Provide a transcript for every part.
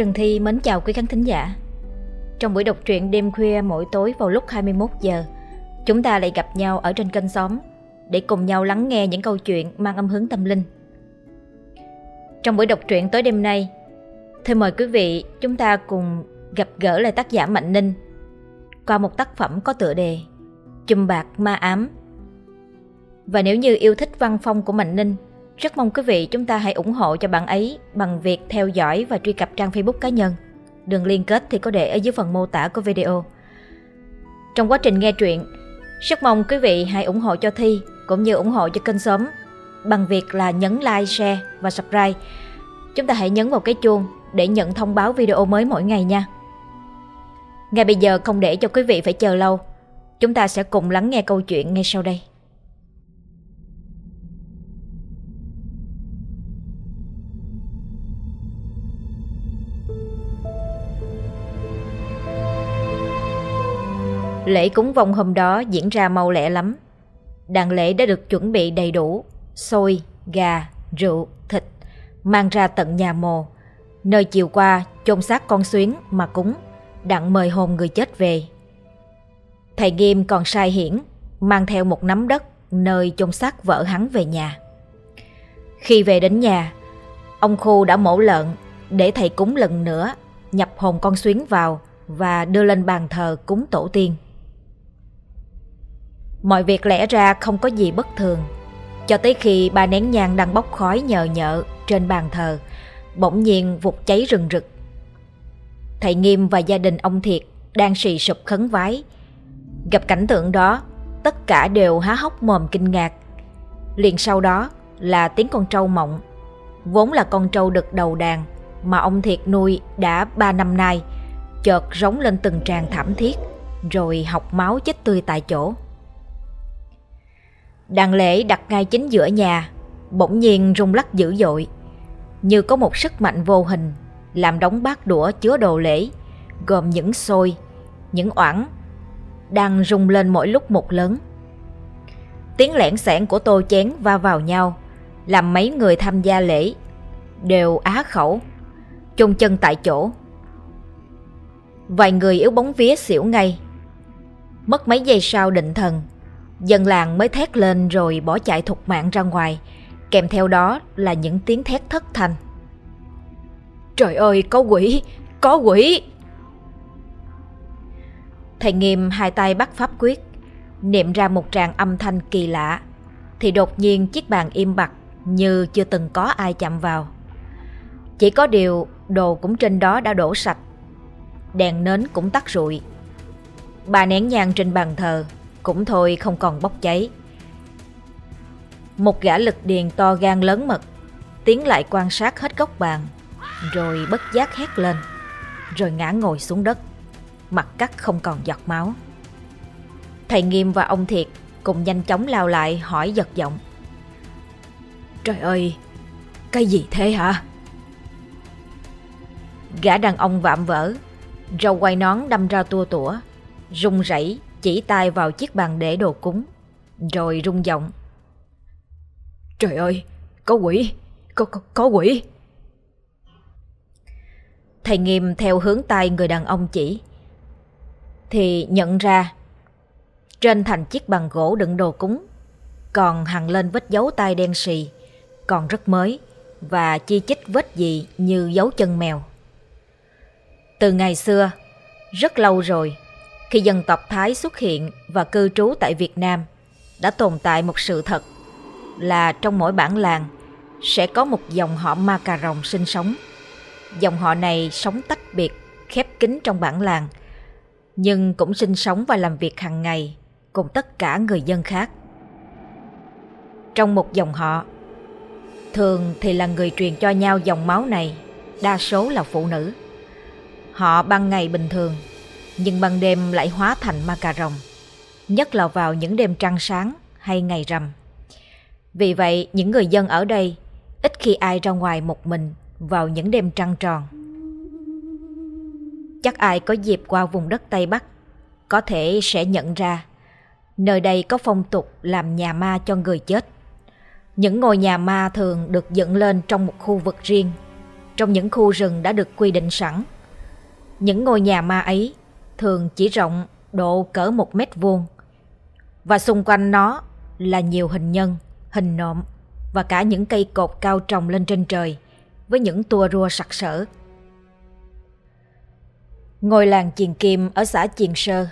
Trần Thi mến chào quý khán thính giả. Trong buổi đọc truyện đêm khuya mỗi tối vào lúc 21 giờ, chúng ta lại gặp nhau ở trên kênh xóm để cùng nhau lắng nghe những câu chuyện mang âm hướng tâm linh. Trong buổi đọc truyện tối đêm nay, thôi mời quý vị chúng ta cùng gặp gỡ lại tác giả Mạnh Ninh qua một tác phẩm có tựa đề Chùm bạc ma ám. Và nếu như yêu thích văn phong của Mạnh Ninh, rất mong quý vị chúng ta hãy ủng hộ cho bạn ấy bằng việc theo dõi và truy cập trang Facebook cá nhân. Đường liên kết thì có để ở dưới phần mô tả của video. Trong quá trình nghe truyện, rất mong quý vị hãy ủng hộ cho Thi cũng như ủng hộ cho kênh sớm bằng việc là nhấn like, share và subscribe. Chúng ta hãy nhấn vào cái chuông để nhận thông báo video mới mỗi ngày nha. Ngay bây giờ không để cho quý vị phải chờ lâu, chúng ta sẽ cùng lắng nghe câu chuyện ngay sau đây. Lễ cúng vong hôm đó diễn ra mau lẹ lắm. Đàn lễ đã được chuẩn bị đầy đủ, xôi, gà, rượu, thịt, mang ra tận nhà mồ, nơi chiều qua chôn xác con xuyến mà cúng, đặng mời hồn người chết về. Thầy Nghiêm còn sai hiển, mang theo một nắm đất nơi chôn xác vợ hắn về nhà. Khi về đến nhà, ông Khu đã mổ lợn để thầy cúng lần nữa, nhập hồn con xuyến vào và đưa lên bàn thờ cúng tổ tiên. Mọi việc lẽ ra không có gì bất thường. Cho tới khi ba nén nhang đang bốc khói nhờ nhợ trên bàn thờ, Bỗng nhiên vụt cháy rừng rực. Thầy Nghiêm và gia đình ông Thiệt đang xì sụp khấn vái. Gặp cảnh tượng đó, Tất cả đều há hốc mồm kinh ngạc. Liền sau đó là tiếng con trâu mộng, Vốn là con trâu đực đầu đàn Mà ông Thiệt nuôi đã ba năm nay, Chợt rống lên từng tràng thảm thiết, Rồi học máu chết tươi tại chỗ. Đàn lễ đặt ngay chính giữa nhà, bỗng nhiên rung lắc dữ dội, như có một sức mạnh vô hình làm đóng bát đũa chứa đồ lễ, gồm những xôi, những oảng, đang rung lên mỗi lúc một lớn. Tiếng lẻn xẻn của tô chén va vào nhau, làm mấy người tham gia lễ đều á khẩu, chung chân tại chỗ. Vài người yếu bóng vía xỉu ngay. Mất mấy giây sau định thần, Dân làng mới thét lên rồi bỏ chạy thục mạng ra ngoài, kèm theo đó là những tiếng thét thất thanh. Trời ơi, có quỷ, có quỷ! Thầy nghiêm hai tay bắt pháp quyết, niệm ra một tràng âm thanh kỳ lạ, thì đột nhiên chiếc bàn im bặt như chưa từng có ai chạm vào. Chỉ có điều đồ cũng trên đó đã đổ sạch, đèn nến cũng tắt rụi. Bà nén nhang trên bàn thờ cũng thôi không còn bốc cháy. Một gã lực điền to gan lớn mật, tiến lại quan sát hết góc bàn, rồi bất giác hét lên, rồi ngã ngồi xuống đất, mặt cắt không còn giọt máu. Thầy Nghiêm và ông Thiệt cùng nhanh chóng lao lại hỏi giật giọng. Trời ơi, cái gì thế hả? Gã đàn ông vạm vỡ, râu quay nón đâm ra tua tủa, rung rẩy chỉ tay vào chiếc bàn để đồ cúng, rồi rung giọng. Trời ơi, có quỷ, có, có, có quỷ. Thầy nghiêm theo hướng tay người đàn ông chỉ, thì nhận ra trên thành chiếc bàn gỗ đựng đồ cúng còn hằn lên vết dấu tay đen xì, còn rất mới và chi chít vết gì như dấu chân mèo. Từ ngày xưa, rất lâu rồi, khi dân tộc Thái xuất hiện và cư trú tại Việt Nam, đã tồn tại một sự thật là trong mỗi bản làng sẽ có một dòng họ ma cà rồng sinh sống. Dòng họ này sống tách biệt, khép kín trong bản làng, nhưng cũng sinh sống và làm việc hàng ngày cùng tất cả người dân khác. Trong một dòng họ, thường thì là người truyền cho nhau dòng máu này, đa số là phụ nữ. Họ ban ngày bình thường nhưng ban đêm lại hóa thành ma cà rồng, nhất là vào những đêm trăng sáng hay ngày rằm. Vì vậy, những người dân ở đây ít khi ai ra ngoài một mình vào những đêm trăng tròn. Chắc ai có dịp qua vùng đất Tây Bắc có thể sẽ nhận ra nơi đây có phong tục làm nhà ma cho người chết. Những ngôi nhà ma thường được dựng lên trong một khu vực riêng, trong những khu rừng đã được quy định sẵn. Những ngôi nhà ma ấy thường chỉ rộng độ cỡ một mét vuông và xung quanh nó là nhiều hình nhân, hình nộm và cả những cây cột cao trồng lên trên trời với những tua rua sặc sỡ. Ngôi làng Chiền Kim ở xã Chiền Sơ,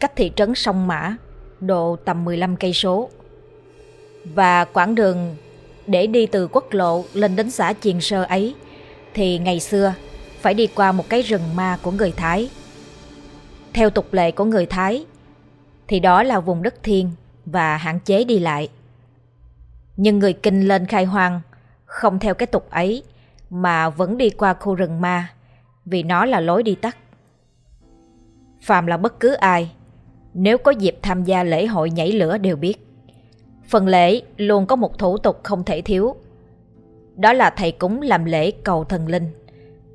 cách thị trấn Sông Mã độ tầm 15 cây số. Và quãng đường để đi từ quốc lộ lên đến xã Chiền Sơ ấy thì ngày xưa phải đi qua một cái rừng ma của người Thái. Theo tục lệ của người Thái thì đó là vùng đất thiên và hạn chế đi lại. Nhưng người Kinh lên khai hoang không theo cái tục ấy mà vẫn đi qua khu rừng ma vì nó là lối đi tắt. Phàm là bất cứ ai, nếu có dịp tham gia lễ hội nhảy lửa đều biết. Phần lễ luôn có một thủ tục không thể thiếu. Đó là thầy cúng làm lễ cầu thần linh.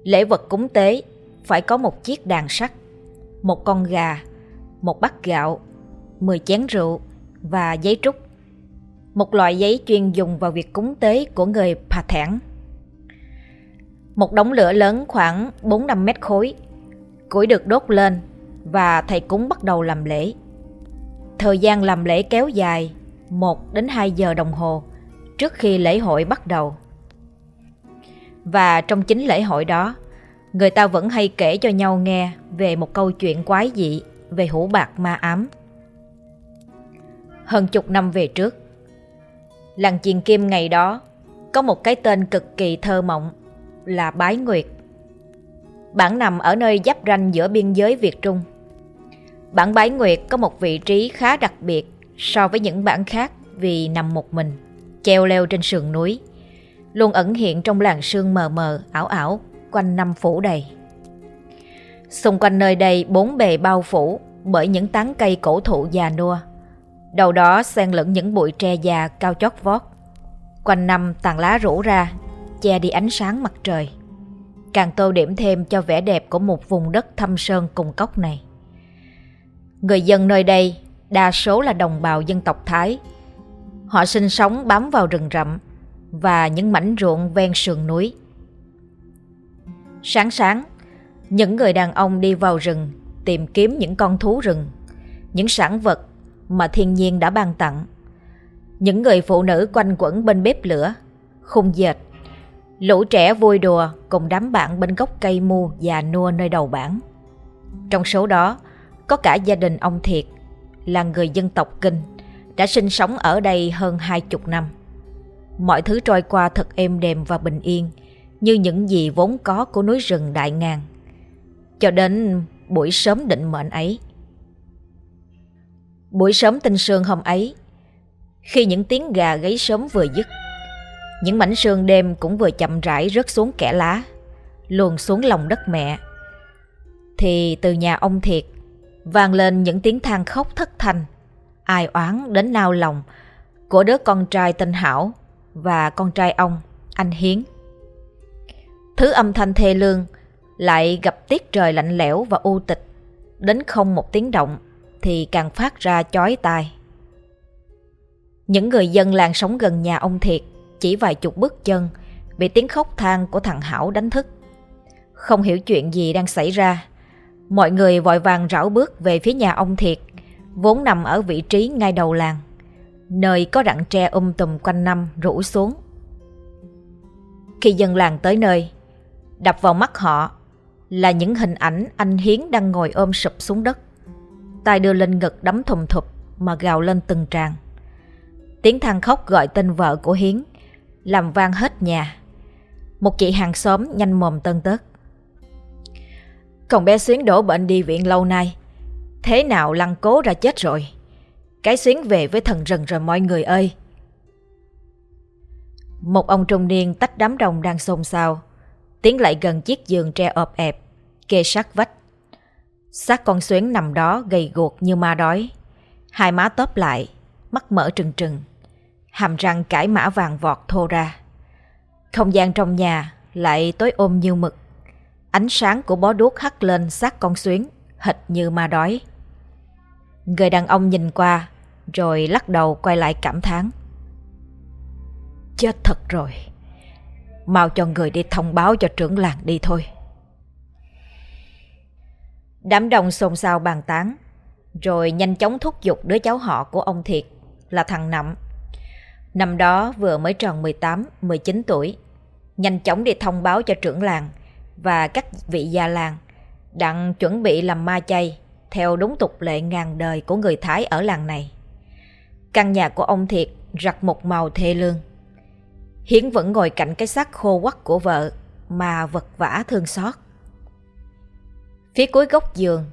Lễ vật cúng tế phải có một chiếc đàn sắt, một con gà, một bát gạo, 10 chén rượu và giấy trúc. Một loại giấy chuyên dùng vào việc cúng tế của người Pà Thản. Một đống lửa lớn khoảng 4-5 mét khối. Củi được đốt lên và thầy cúng bắt đầu làm lễ. Thời gian làm lễ kéo dài 1 đến 2 giờ đồng hồ trước khi lễ hội bắt đầu. Và trong chính lễ hội đó, người ta vẫn hay kể cho nhau nghe về một câu chuyện quái dị về hũ bạc ma ám. Hơn chục năm về trước, làng chiền kim ngày đó có một cái tên cực kỳ thơ mộng là Bái Nguyệt. Bản nằm ở nơi giáp ranh giữa biên giới Việt Trung. Bản Bái Nguyệt có một vị trí khá đặc biệt so với những bản khác vì nằm một mình, treo leo trên sườn núi, luôn ẩn hiện trong làng sương mờ mờ, ảo ảo, quanh năm phủ đầy. Xung quanh nơi đây bốn bề bao phủ bởi những tán cây cổ thụ già nua. Đầu đó xen lẫn những bụi tre già cao chót vót. Quanh năm tàn lá rủ ra, che đi ánh sáng mặt trời. Càng tô điểm thêm cho vẻ đẹp của một vùng đất thâm sơn cùng cốc này. Người dân nơi đây đa số là đồng bào dân tộc Thái. Họ sinh sống bám vào rừng rậm và những mảnh ruộng ven sườn núi. Sáng sáng, những người đàn ông đi vào rừng tìm kiếm những con thú rừng, những sản vật mà thiên nhiên đã ban tặng. Những người phụ nữ quanh quẩn bên bếp lửa, khung dệt. Lũ trẻ vui đùa cùng đám bạn bên gốc cây mu già nua nơi đầu bản. Trong số đó, có cả gia đình ông Thiệt là người dân tộc Kinh, đã sinh sống ở đây hơn hai chục năm. Mọi thứ trôi qua thật êm đềm và bình yên, như những gì vốn có của núi rừng đại ngàn. Cho đến buổi sớm định mệnh ấy. Buổi sớm tinh sương hôm ấy, khi những tiếng gà gáy sớm vừa dứt, những mảnh sương đêm cũng vừa chậm rãi rớt xuống kẽ lá, luồn xuống lòng đất mẹ. Thì từ nhà ông Thiệt vang lên những tiếng than khóc thất thanh, ai oán đến nao lòng của đứa con trai tên Hảo và con trai ông, anh Hiến. Thứ âm thanh thê lương lại gặp tiết trời lạnh lẽo và u tịch, đến không một tiếng động thì càng phát ra chói tai. Những người dân làng sống gần nhà ông Thiệt chỉ vài chục bước chân bị tiếng khóc than của thằng Hảo đánh thức. Không hiểu chuyện gì đang xảy ra, Mọi người vội vàng rảo bước về phía nhà ông Thiệt, vốn nằm ở vị trí ngay đầu làng, nơi có rặng tre um tùm quanh năm rủ xuống. Khi dân làng tới nơi, đập vào mắt họ là những hình ảnh anh Hiến đang ngồi ôm sụp xuống đất, tay đưa lên ngực đấm thùng thụp mà gào lên từng tràng. Tiếng than khóc gọi tên vợ của Hiến, làm vang hết nhà. Một chị hàng xóm nhanh mồm tân tớt. Còn bé Xuyến đổ bệnh đi viện lâu nay Thế nào lăn cố ra chết rồi Cái Xuyến về với thần rừng rồi mọi người ơi Một ông trung niên tách đám đông đang xôn xao Tiến lại gần chiếc giường tre ọp ẹp Kê sát vách xác con Xuyến nằm đó gầy guộc như ma đói Hai má tóp lại Mắt mở trừng trừng Hàm răng cải mã vàng vọt thô ra Không gian trong nhà lại tối ôm như mực Ánh sáng của bó đuốc hắt lên xác con xuyến, hệt như ma đói. Người đàn ông nhìn qua, rồi lắc đầu quay lại cảm thán. Chết thật rồi. Mau cho người đi thông báo cho trưởng làng đi thôi. Đám đông xôn xao bàn tán, rồi nhanh chóng thúc giục đứa cháu họ của ông Thiệt là thằng Nậm. Năm đó vừa mới tròn 18, 19 tuổi, nhanh chóng đi thông báo cho trưởng làng và các vị gia làng đặng chuẩn bị làm ma chay theo đúng tục lệ ngàn đời của người Thái ở làng này. Căn nhà của ông Thiệt rặt một màu thê lương. Hiến vẫn ngồi cạnh cái xác khô quắc của vợ mà vật vã thương xót. Phía cuối góc giường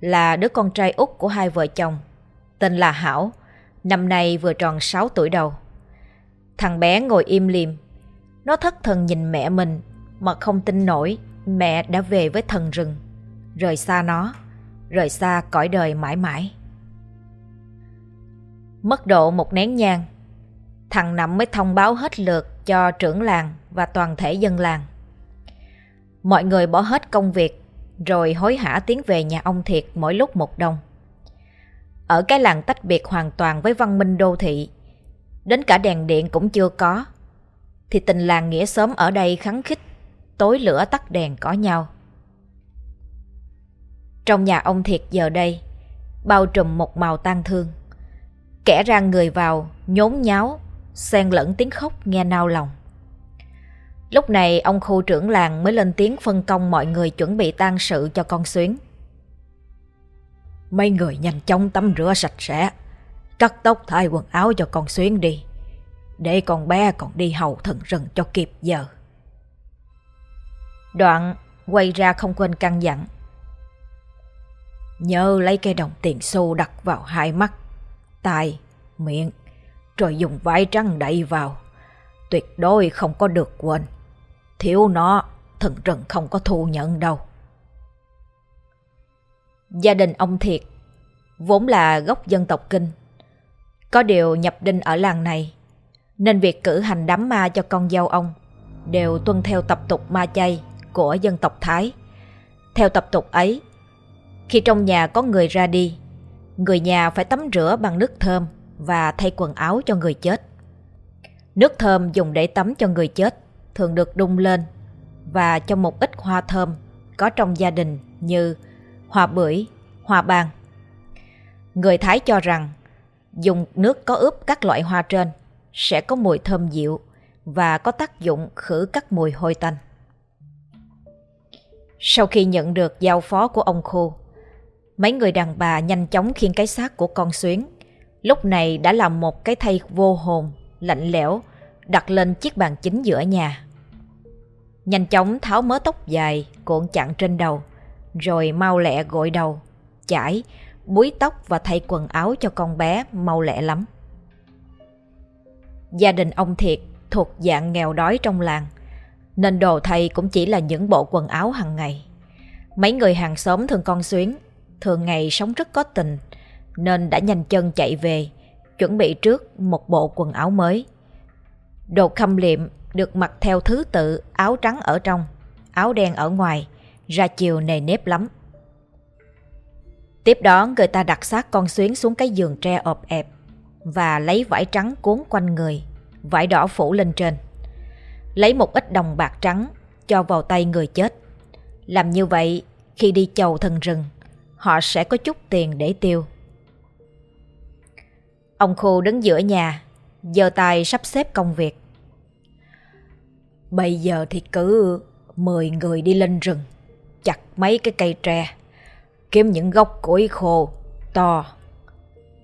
là đứa con trai út của hai vợ chồng, tên là Hảo, năm nay vừa tròn 6 tuổi đầu. Thằng bé ngồi im lìm, nó thất thần nhìn mẹ mình mà không tin nổi mẹ đã về với thần rừng, rời xa nó, rời xa cõi đời mãi mãi. Mất độ một nén nhang, thằng Nậm mới thông báo hết lượt cho trưởng làng và toàn thể dân làng. Mọi người bỏ hết công việc rồi hối hả tiến về nhà ông Thiệt mỗi lúc một đông. Ở cái làng tách biệt hoàn toàn với văn minh đô thị, đến cả đèn điện cũng chưa có, thì tình làng nghĩa xóm ở đây khắng khích, tối lửa tắt đèn có nhau. Trong nhà ông Thiệt giờ đây, bao trùm một màu tang thương. Kẻ ra người vào, nhốn nháo, xen lẫn tiếng khóc nghe nao lòng. Lúc này ông khu trưởng làng mới lên tiếng phân công mọi người chuẩn bị tang sự cho con Xuyến. Mấy người nhanh chóng tắm rửa sạch sẽ, cắt tóc thay quần áo cho con Xuyến đi, để con bé còn đi hầu thần rừng cho kịp giờ. Đoạn quay ra không quên căn dặn. Nhớ lấy cái đồng tiền xu đặt vào hai mắt, tai, miệng, rồi dùng vải trắng đậy vào. Tuyệt đối không có được quên. Thiếu nó, thần rừng không có thu nhận đâu. Gia đình ông Thiệt vốn là gốc dân tộc Kinh. Có điều nhập đinh ở làng này, nên việc cử hành đám ma cho con dâu ông đều tuân theo tập tục ma chay của dân tộc Thái. Theo tập tục ấy, khi trong nhà có người ra đi, người nhà phải tắm rửa bằng nước thơm và thay quần áo cho người chết. Nước thơm dùng để tắm cho người chết thường được đun lên và cho một ít hoa thơm có trong gia đình như hoa bưởi, hoa ban. Người Thái cho rằng dùng nước có ướp các loại hoa trên sẽ có mùi thơm dịu và có tác dụng khử các mùi hôi tanh. Sau khi nhận được giao phó của ông Khu, mấy người đàn bà nhanh chóng khiêng cái xác của con Xuyến. Lúc này đã làm một cái thây vô hồn, lạnh lẽo, đặt lên chiếc bàn chính giữa nhà. Nhanh chóng tháo mớ tóc dài cuộn chặn trên đầu, rồi mau lẹ gội đầu, chải, búi tóc và thay quần áo cho con bé mau lẹ lắm. Gia đình ông Thiệt thuộc dạng nghèo đói trong làng, nên đồ thầy cũng chỉ là những bộ quần áo hàng ngày. Mấy người hàng xóm thường con xuyến, thường ngày sống rất có tình, nên đã nhanh chân chạy về, chuẩn bị trước một bộ quần áo mới. Đồ khâm liệm được mặc theo thứ tự áo trắng ở trong, áo đen ở ngoài, ra chiều nề nếp lắm. Tiếp đó người ta đặt xác con xuyến xuống cái giường tre ọp ẹp và lấy vải trắng cuốn quanh người, vải đỏ phủ lên trên. Lấy một ít đồng bạc trắng cho vào tay người chết. Làm như vậy, khi đi chầu thần rừng, họ sẽ có chút tiền để tiêu. Ông Khu đứng giữa nhà, giơ tay sắp xếp công việc. Bây giờ thì cứ 10 người đi lên rừng, chặt mấy cái cây tre, kiếm những gốc củi khô, to,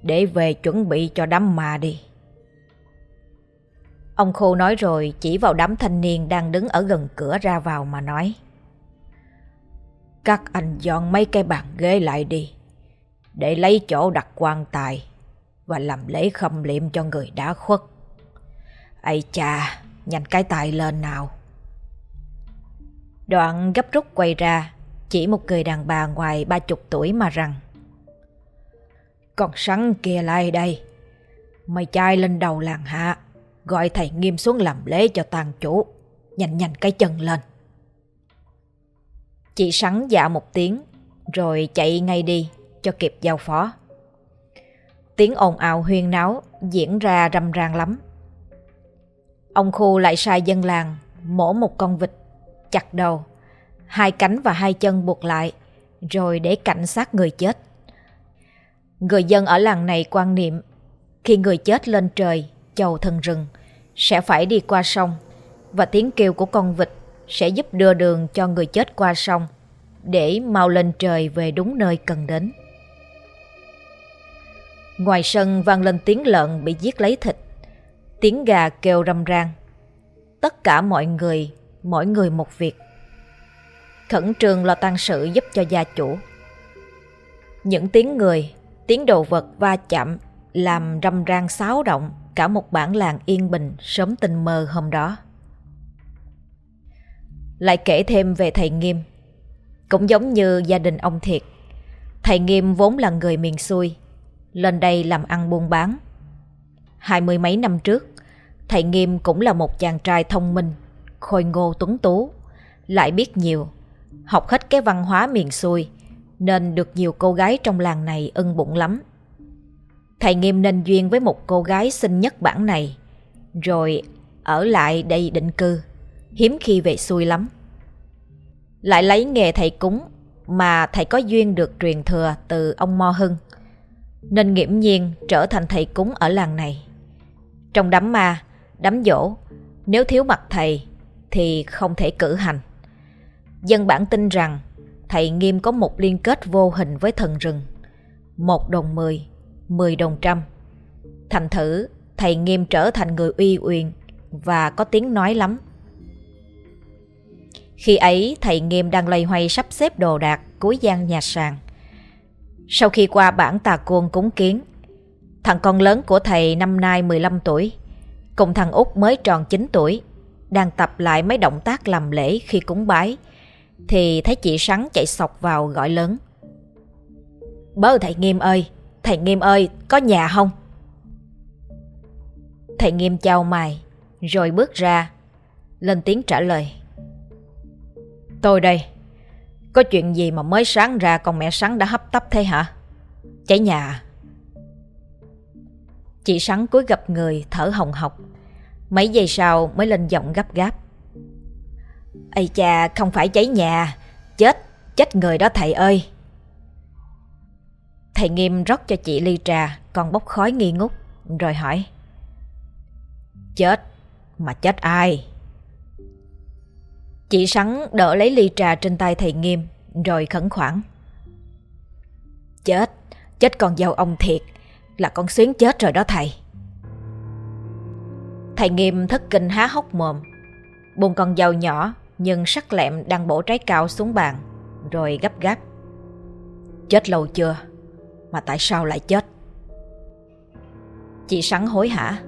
để về chuẩn bị cho đám ma đi. Ông Khô nói rồi chỉ vào đám thanh niên đang đứng ở gần cửa ra vào mà nói. Các anh dọn mấy cái bàn ghế lại đi, để lấy chỗ đặt quan tài và làm lễ khâm liệm cho người đã khuất. Ây cha, nhanh cái tay lên nào. Đoạn gấp rút quay ra, chỉ một người đàn bà ngoài ba chục tuổi mà rằng Con sắn kia lại đây, mày chai lên đầu làng hạ gọi thầy nghiêm xuống làm lễ cho tàn chủ. Nhanh nhanh cái chân lên. Chị sắn dạ một tiếng, rồi chạy ngay đi cho kịp giao phó. Tiếng ồn ào huyên náo diễn ra rầm ràng lắm. Ông Khu lại sai dân làng mổ một con vịt, chặt đầu, hai cánh và hai chân buộc lại, rồi để cảnh sát người chết. Người dân ở làng này quan niệm khi người chết lên trời, chầu thần rừng, sẽ phải đi qua sông và tiếng kêu của con vịt sẽ giúp đưa đường cho người chết qua sông để mau lên trời về đúng nơi cần đến. Ngoài sân vang lên tiếng lợn bị giết lấy thịt, tiếng gà kêu râm ran. Tất cả mọi người, mỗi người một việc. Khẩn trương lo tăng sự giúp cho gia chủ. Những tiếng người, tiếng đồ vật va chạm làm râm ran xáo động cả một bản làng yên bình sớm tình mơ hôm đó. Lại kể thêm về thầy Nghiêm. Cũng giống như gia đình ông Thiệt. Thầy Nghiêm vốn là người miền xuôi, lên đây làm ăn buôn bán. Hai mươi mấy năm trước, thầy Nghiêm cũng là một chàng trai thông minh, khôi ngô tuấn tú, lại biết nhiều, học hết cái văn hóa miền xuôi, nên được nhiều cô gái trong làng này ưng bụng lắm. Thầy Nghiêm nên duyên với một cô gái xinh nhất bản này, rồi ở lại đây định cư, hiếm khi về xuôi lắm. Lại lấy nghề thầy cúng mà thầy có duyên được truyền thừa từ ông Mo Hưng, nên nghiễm nhiên trở thành thầy cúng ở làng này. Trong đám ma, đám dỗ, nếu thiếu mặt thầy thì không thể cử hành. Dân bản tin rằng thầy Nghiêm có một liên kết vô hình với thần rừng. Một đồng mười, mười đồng trăm. Thành thử, thầy Nghiêm trở thành người uy quyền và có tiếng nói lắm. Khi ấy, thầy Nghiêm đang lây hoay sắp xếp đồ đạc cuối gian nhà sàn. Sau khi qua bản tà côn cúng kiến, thằng con lớn của thầy năm nay 15 tuổi, cùng thằng út mới tròn 9 tuổi, đang tập lại mấy động tác làm lễ khi cúng bái, thì thấy chị Sắn chạy sọc vào gọi lớn. Bớ thầy Nghiêm ơi, thầy Nghiêm ơi, có nhà không? Thầy Nghiêm chào mày, rồi bước ra, lên tiếng trả lời. Tôi đây, có chuyện gì mà mới sáng ra con mẹ Sắn đã hấp tấp thế hả? Cháy nhà? Chị Sắn cúi gặp người thở hồng hộc. Mấy giây sau mới lên giọng gấp gáp. Ây cha, không phải cháy nhà, chết, chết người đó thầy ơi. Thầy Nghiêm rót cho chị ly trà, còn bốc khói nghi ngút, rồi hỏi. Chết, mà chết ai? Chị Sắn đỡ lấy ly trà trên tay thầy Nghiêm, rồi khẩn khoản. Chết, chết con dâu ông thiệt, là con xuyến chết rồi đó thầy. Thầy Nghiêm thất kinh há hốc mồm, buông con dâu nhỏ nhưng sắc lẹm đang bổ trái cao xuống bàn, rồi gấp gáp. Chết lâu chưa? Mà tại sao lại chết? Chị Sắn hối hả?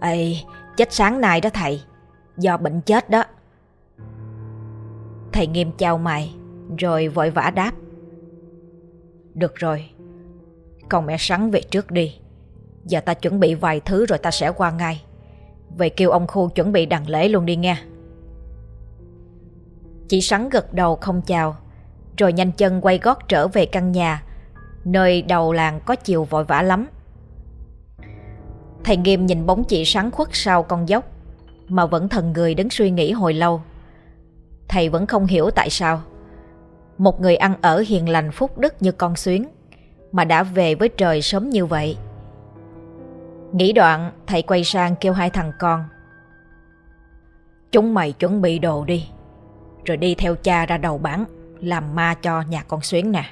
Ê, chết sáng nay đó thầy, do bệnh chết đó. Thầy nghiêm chào mày, rồi vội vã đáp. Được rồi, con mẹ Sắn về trước đi. Giờ ta chuẩn bị vài thứ rồi ta sẽ qua ngay. Vậy kêu ông Khu chuẩn bị đằng lễ luôn đi nghe. Chị Sắn gật đầu không chào, rồi nhanh chân quay gót trở về căn nhà, nơi đầu làng có chiều vội vã lắm. Thầy Nghiêm nhìn bóng chị Sắn khuất sau con dốc, mà vẫn thần người đứng suy nghĩ hồi lâu. Thầy vẫn không hiểu tại sao. Một người ăn ở hiền lành phúc đức như con xuyến, Mà đã về với trời sớm như vậy. Nghĩ đoạn, thầy quay sang kêu hai thằng con. Chúng mày chuẩn bị đồ đi, Rồi đi theo cha ra đầu bản Làm ma cho nhà con xuyến nè.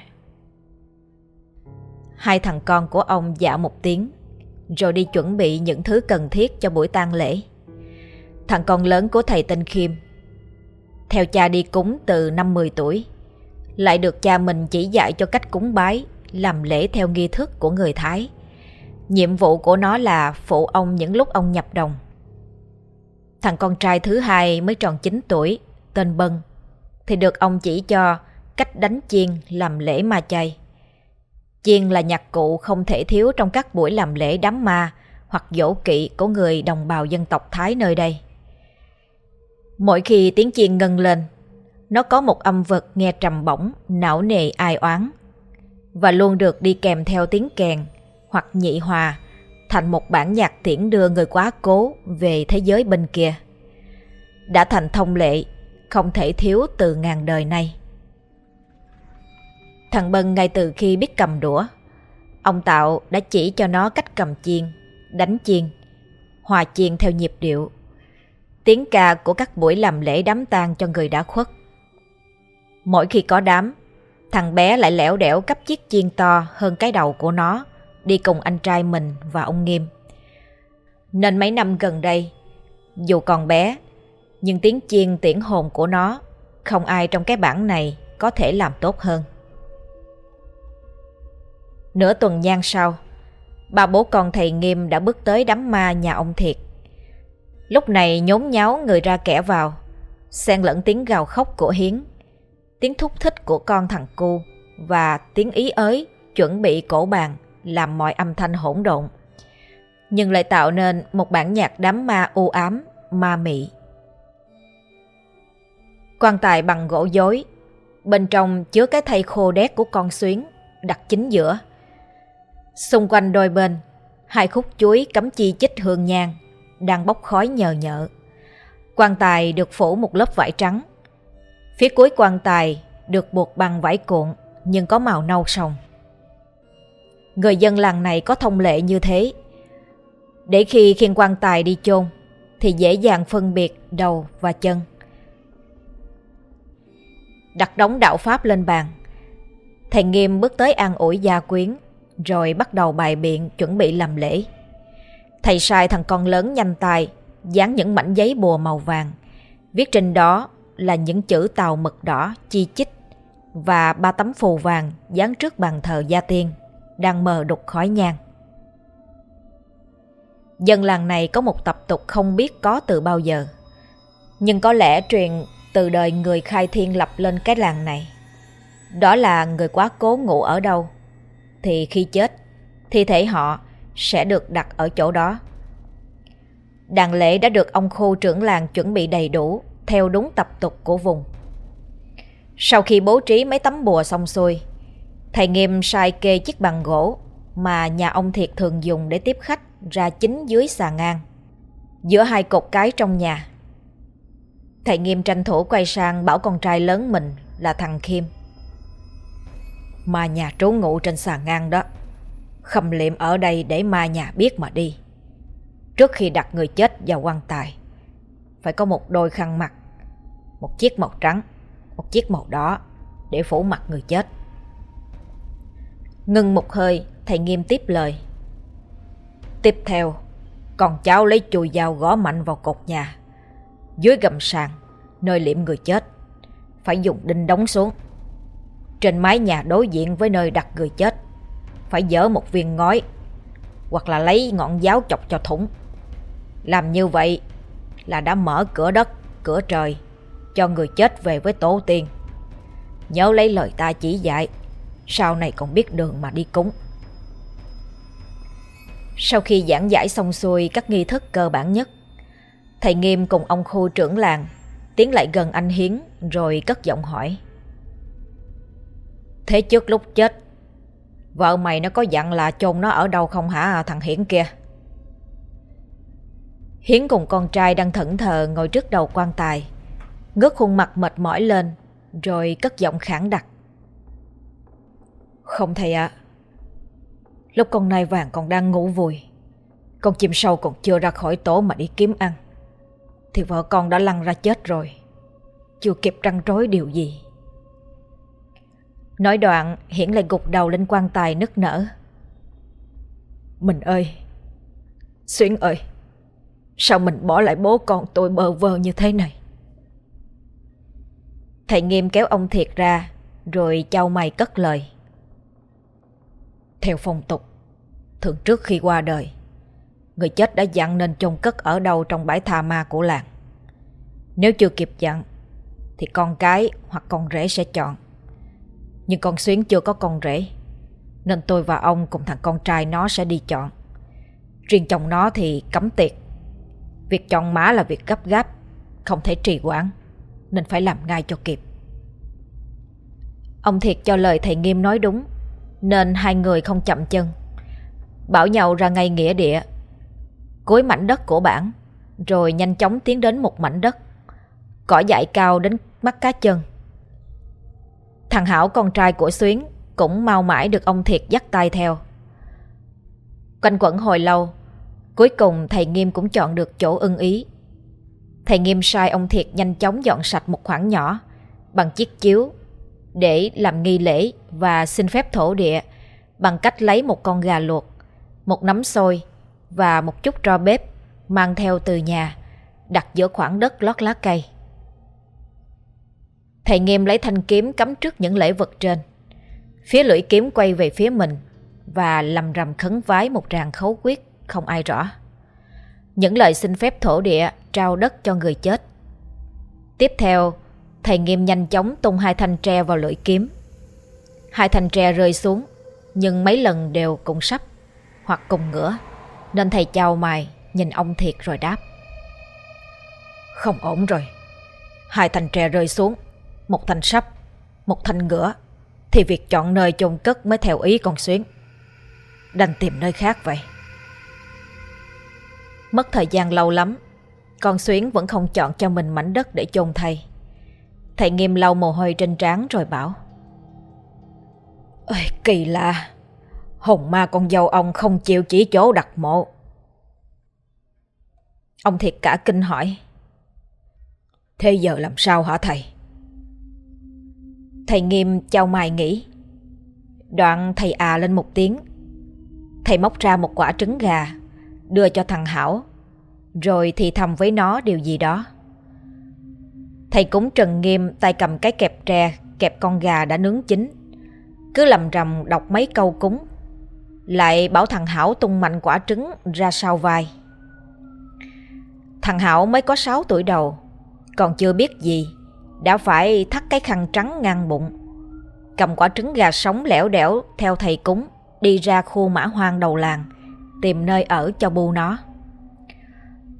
Hai thằng con của ông dạ một tiếng, Rồi đi chuẩn bị những thứ cần thiết cho buổi tang lễ. Thằng con lớn của thầy tên Khiêm theo cha đi cúng từ năm 10 tuổi. Lại được cha mình chỉ dạy cho cách cúng bái, Làm lễ theo nghi thức của người Thái. Nhiệm vụ của nó là phụ ông những lúc ông nhập đồng. Thằng con trai thứ hai mới tròn 9 tuổi, Tên Bân, Thì được ông chỉ cho cách đánh chiên làm lễ ma chay. Chiên là nhạc cụ không thể thiếu trong các buổi làm lễ đám ma hoặc dỗ kỵ của người đồng bào dân tộc Thái nơi đây. Mỗi khi tiếng chiên ngân lên, nó có một âm vật nghe trầm bổng, não nề ai oán. Và luôn được đi kèm theo tiếng kèn hoặc nhị hòa thành một bản nhạc tiễn đưa người quá cố về thế giới bên kia. đã thành thông lệ, không thể thiếu từ ngàn đời nay. Thằng Bân ngay từ khi biết cầm đũa, ông Tạo đã chỉ cho nó cách cầm chiên, đánh chiên, hòa chiên theo nhịp điệu. Tiếng ca của các buổi làm lễ đám tang cho người đã khuất. Mỗi khi có đám, thằng bé lại lẻo đẻo cấp chiếc chiên to hơn cái đầu của nó, đi cùng anh trai mình và ông Nghiêm. Nên mấy năm gần đây, dù còn bé, nhưng tiếng chiên tiễn hồn của nó không ai trong cái bản này có thể làm tốt hơn. Nửa tuần gian sau, ba bố con thầy Nghiêm đã bước tới đám ma nhà ông Thiệt. Lúc này nhốn nháo người ra kẻ vào, xen lẫn tiếng gào khóc của Hiến, tiếng thúc thích của con thằng cu và tiếng ý ới chuẩn bị cổ bàn làm mọi âm thanh hỗn độn. Nhưng lại tạo nên một bản nhạc đám ma u ám, ma mị. Quan tài bằng gỗ dối, bên trong chứa cái thây khô đét của con xuyến, đặt chính giữa. Xung quanh đôi bên, hai khúc chuối cắm chi chích hương nhang, đang bốc khói nhờ nhợ. Quan tài được phủ một lớp vải trắng. Phía cuối quan tài được buộc bằng vải cuộn, nhưng có màu nâu sòng. Người dân làng này có thông lệ như thế. Để khi khiên quan tài đi chôn, thì dễ dàng phân biệt đầu và chân. Đặt đống đạo pháp lên bàn. Thầy Nghiêm bước tới an ủi gia quyến, rồi bắt đầu bài biện chuẩn bị làm lễ. Thầy sai thằng con lớn nhanh tay dán những mảnh giấy bùa màu vàng. Viết trên đó là những chữ tàu mực đỏ chi chích và ba tấm phù vàng dán trước bàn thờ gia tiên đang mờ đục khói nhang. Dân làng này có một tập tục không biết có từ bao giờ. Nhưng có lẽ truyền từ đời người khai thiên lập lên cái làng này. Đó là người quá cố ngủ ở đâu, thì khi chết, thi thể họ sẽ được đặt ở chỗ đó. Đàn lễ đã được ông khu trưởng làng chuẩn bị đầy đủ theo đúng tập tục của vùng. Sau khi bố trí mấy tấm bùa xong xuôi, thầy Nghiêm sai kê chiếc bàn gỗ mà nhà ông Thiệt thường dùng để tiếp khách ra chính dưới xà ngang, giữa hai cột cái trong nhà. Thầy Nghiêm tranh thủ quay sang bảo con trai lớn mình là thằng Khiêm. Mà nhà trú ngụ trên xà ngang đó, khâm liệm ở đây để ma nhà biết mà đi. Trước khi đặt người chết vào quan tài, phải có một đôi khăn mặt, một chiếc màu trắng, một chiếc màu đỏ để phủ mặt người chết. Ngưng một hơi, thầy nghiêm tiếp lời. Tiếp theo, con cháu lấy chùi dao gõ mạnh vào cột nhà. Dưới gầm sàn, nơi liệm người chết, phải dùng đinh đóng xuống. Trên mái nhà đối diện với nơi đặt người chết, phải dỡ một viên ngói hoặc là lấy ngọn giáo chọc cho thủng. Làm như vậy là đã mở cửa đất, cửa trời cho người chết về với tổ tiên. Nhớ lấy lời ta chỉ dạy, sau này còn biết đường mà đi cúng. Sau khi giảng giải xong xuôi các nghi thức cơ bản nhất, thầy Nghiêm cùng ông khu trưởng làng tiến lại gần anh Hiến rồi cất giọng hỏi. Thế trước lúc chết, vợ mày nó có dặn là chôn nó ở đâu không hả thằng hiển kia? hiển cùng con trai đang thẫn thờ ngồi trước đầu quan tài, ngước khuôn mặt mệt mỏi lên, rồi cất giọng khẳng đặc. Không thầy ạ, lúc con nai vàng còn đang ngủ vùi, con chim sâu còn chưa ra khỏi tổ mà đi kiếm ăn, thì vợ con đã lăn ra chết rồi, chưa kịp trăn trối điều gì. Nói đoạn, Hiển lại gục đầu lên quan tài nức nở. Mình ơi! Xuyến ơi! Sao mình bỏ lại bố con tôi bơ vơ như thế này? Thầy nghiêm kéo ông Thiệt ra, rồi trao mày cất lời. Theo phong tục, thường trước khi qua đời, người chết đã dặn nên chôn cất ở đâu trong bãi tha ma của làng. Nếu chưa kịp dặn, thì con cái hoặc con rể sẽ chọn. Nhưng con Xuyến chưa có con rể, nên tôi và ông cùng thằng con trai nó sẽ đi chọn. Riêng chồng nó thì cấm tiệc Việc chọn má là việc gấp gáp, không thể trì hoãn, nên phải làm ngay cho kịp. Ông Thiệt cho lời thầy Nghiêm nói đúng, nên hai người không chậm chân. Bảo nhau ra ngay nghĩa địa, cối mảnh đất của bản, rồi nhanh chóng tiến đến một mảnh đất. Cỏ dại cao đến mắt cá chân Thằng Hảo con trai của Xuyến Cũng mau mãi được ông Thiệt dắt tay theo. Quanh quẩn hồi lâu, Cuối cùng thầy Nghiêm cũng chọn được chỗ ưng ý. Thầy Nghiêm sai ông Thiệt nhanh chóng dọn sạch một khoảng nhỏ Bằng chiếc chiếu Để làm nghi lễ và xin phép thổ địa Bằng cách lấy một con gà luộc, Một nắm xôi Và một chút tro bếp Mang theo từ nhà Đặt giữa khoảng đất lót lá cây. Thầy Nghiêm lấy thanh kiếm cắm trước những lễ vật trên. Phía lưỡi kiếm quay về phía mình Và lầm rầm khấn vái một tràng khấu quyết Không ai rõ. Những lời xin phép thổ địa Trao đất cho người chết. Tiếp theo, Thầy Nghiêm nhanh chóng tung hai thanh tre vào lưỡi kiếm. Hai thanh tre rơi xuống, Nhưng mấy lần đều cùng sắp Hoặc cùng ngửa, Nên thầy chào mày Nhìn ông thiệt rồi đáp. Không ổn rồi. Hai thanh tre rơi xuống. Một thanh sắp Một thanh ngửa Thì việc chọn nơi chôn cất mới theo ý con Xuyến. Đành tìm nơi khác vậy. Mất thời gian lâu lắm, Con Xuyến vẫn không chọn cho mình mảnh đất để chôn thầy. Thầy nghiêm lau mồ hôi trên trán rồi bảo Ơi kỳ lạ, Hồn ma con dâu ông không chịu chỉ chỗ đặt mộ. Ông thiệt cả kinh hỏi, Thế giờ làm sao hả thầy? Thầy nghiêm chào mày nghĩ Đoạn thầy à lên một tiếng. Thầy móc ra một quả trứng gà, Đưa cho thằng Hảo, Rồi thì thầm với nó điều gì đó. Thầy cúng trần nghiêm tay cầm cái kẹp tre, Kẹp con gà đã nướng chín. Cứ lầm rầm đọc mấy câu cúng, Lại bảo thằng Hảo tung mạnh quả trứng ra sau vai. Thằng Hảo mới có 6 tuổi đầu, Còn chưa biết gì. Đã phải thắt cái khăn trắng ngang bụng. Cầm quả trứng gà sống lẻo đẻo Theo thầy cúng, Đi ra khu mã hoang đầu làng, Tìm nơi ở cho bu nó.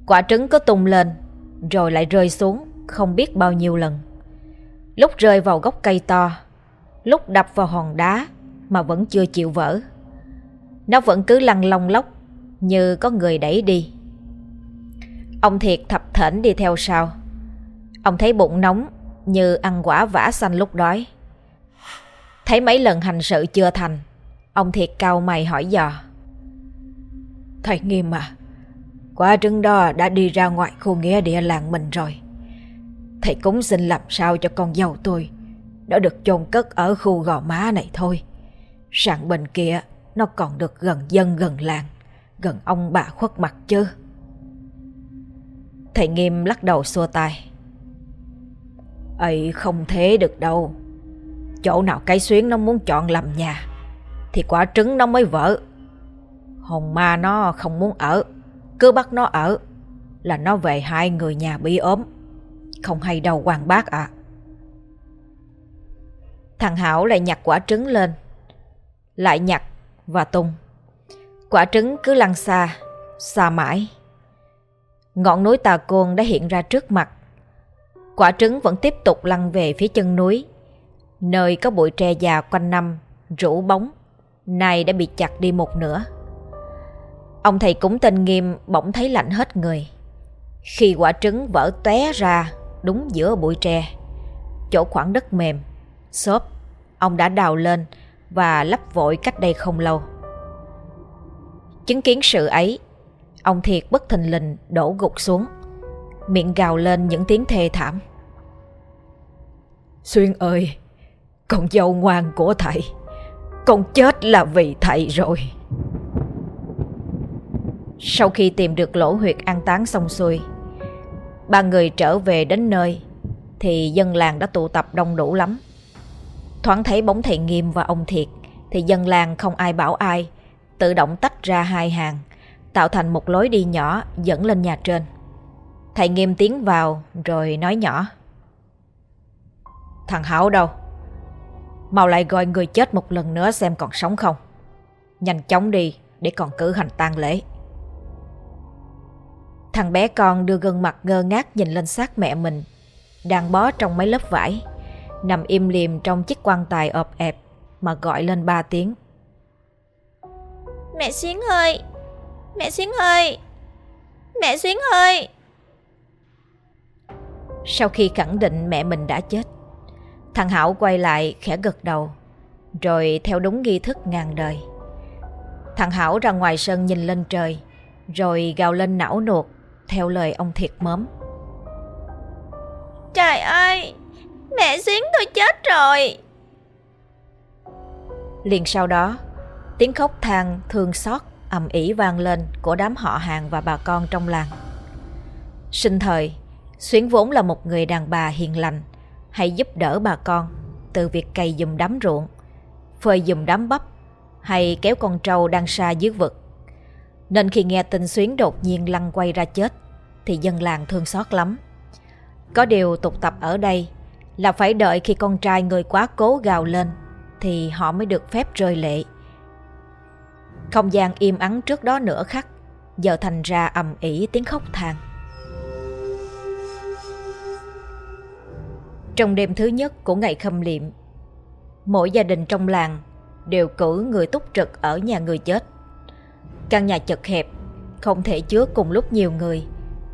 Quả trứng có tung lên, Rồi lại rơi xuống Không biết bao nhiêu lần. Lúc rơi vào gốc cây to, Lúc đập vào hòn đá Mà vẫn chưa chịu vỡ, Nó vẫn cứ lăn lông lóc Như có người đẩy đi. Ông Thiệt thập thển đi theo sau. Ông thấy bụng nóng như ăn quả vả xanh lúc đói. Thấy mấy lần hành sự chưa thành, Ông Thiệt cao mày hỏi dò. Thầy nghiêm à Quả trứng đó đã đi ra ngoài khu nghĩa địa làng mình rồi. Thầy cũng xin làm sao cho con dâu tôi Nó được chôn cất ở khu gò má này thôi. Sang bên kia Nó còn được gần dân gần làng, Gần ông bà khuất mặt chứ. Thầy nghiêm lắc đầu xua tay ấy không thế được đâu. Chỗ nào cái xuyến nó muốn chọn làm nhà, Thì quả trứng nó mới vỡ. Hồn ma nó không muốn ở, Cứ bắt nó ở, Là nó về hai người nhà bị ốm. Không hay đâu quan bác ạ. Thằng Hảo lại nhặt quả trứng lên. Lại nhặt và tung. Quả trứng cứ lăn xa Xa mãi. Ngọn núi Tà Côn đã hiện ra trước mặt. Quả trứng vẫn tiếp tục lăn về phía chân núi, nơi có bụi tre già quanh năm, rủ bóng, nay đã bị chặt đi một nửa. Ông thầy cúng tên nghiêm bỗng thấy lạnh hết người. Khi quả trứng vỡ tóe ra đúng giữa bụi tre, chỗ khoảng đất mềm, xốp, ông đã đào lên và lấp vội cách đây không lâu. Chứng kiến sự ấy, Ông Thiệt bất thình lình đổ gục xuống Miệng gào lên những tiếng thê thảm. Xuyên ơi, Con dâu ngoan của thầy. Con chết là vì thầy rồi. Sau khi tìm được lỗ huyệt an táng xong xuôi, Ba người trở về đến nơi Thì dân làng đã tụ tập đông đủ lắm. Thoáng thấy bóng thầy Nghiêm và ông Thiệt Thì dân làng không ai bảo ai, Tự động tách ra hai hàng, tạo thành một lối đi nhỏ dẫn lên nhà trên. Thầy nghiêm tiến vào rồi nói nhỏ. Thằng Hảo đâu? Mau lại gọi người chết một lần nữa xem còn sống không. Nhanh chóng đi để còn cử hành tang lễ. Thằng bé con đưa gương mặt ngơ ngác nhìn lên xác mẹ mình, đang bó trong mấy lớp vải, nằm im liềm trong chiếc quan tài ọp ẹp mà gọi lên ba tiếng. Mẹ Xuyến ơi, Mẹ Xuyến ơi Mẹ Xuyến ơi sau khi khẳng định mẹ mình đã chết Thằng Hảo quay lại khẽ gật đầu Rồi theo đúng nghi thức ngàn đời. Thằng Hảo ra ngoài sân nhìn lên trời Rồi gào lên não nuột Theo lời ông Thiệt mớm. Trời ơi Mẹ Xuyến tôi chết rồi. Liền sau đó Tiếng khóc than thương xót ầm ĩ vang lên Của đám họ hàng và bà con trong làng. Sinh thời Xuyến vốn là một người đàn bà hiền lành, Hay giúp đỡ bà con Từ việc cày dùm đám ruộng, Phơi dùm đám bắp, Hay kéo con trâu đang xa dưới vực. Nên khi nghe tin Xuyến đột nhiên lăn quay ra chết, Thì dân làng thương xót lắm. Có điều tục tập ở đây Là phải đợi khi con trai người quá cố gào lên Thì họ mới được phép rơi lệ. Không gian im ắng trước đó nửa khắc, Giờ thành ra ầm ĩ tiếng khóc than Trong đêm thứ nhất của ngày khâm liệm, mỗi gia đình trong làng đều cử người túc trực ở nhà người chết. Căn nhà chật hẹp, không thể chứa cùng lúc nhiều người,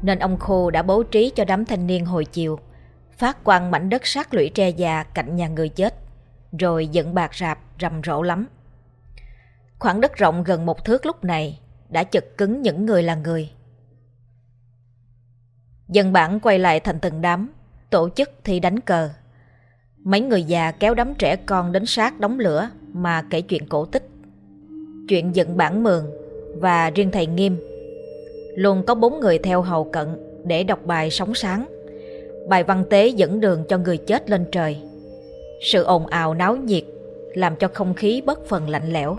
nên ông Khô đã bố trí cho đám thanh niên hồi chiều, phát quang mảnh đất sát lũy tre già cạnh nhà người chết, rồi dựng bạc rạp rầm rộ lắm. Khoảng đất rộng gần một thước lúc này đã chật cứng những người là người. Dân bản quay lại thành từng đám, tổ chức thi đánh cờ. Mấy người già kéo đám trẻ con đến sát đóng lửa mà kể chuyện cổ tích. Chuyện dựng bản mường và riêng thầy Nghiêm. Luôn có bốn người theo hầu cận để đọc bài sóng sáng. Bài văn tế dẫn đường cho người chết lên trời. Sự ồn ào náo nhiệt làm cho không khí bất phần lạnh lẽo.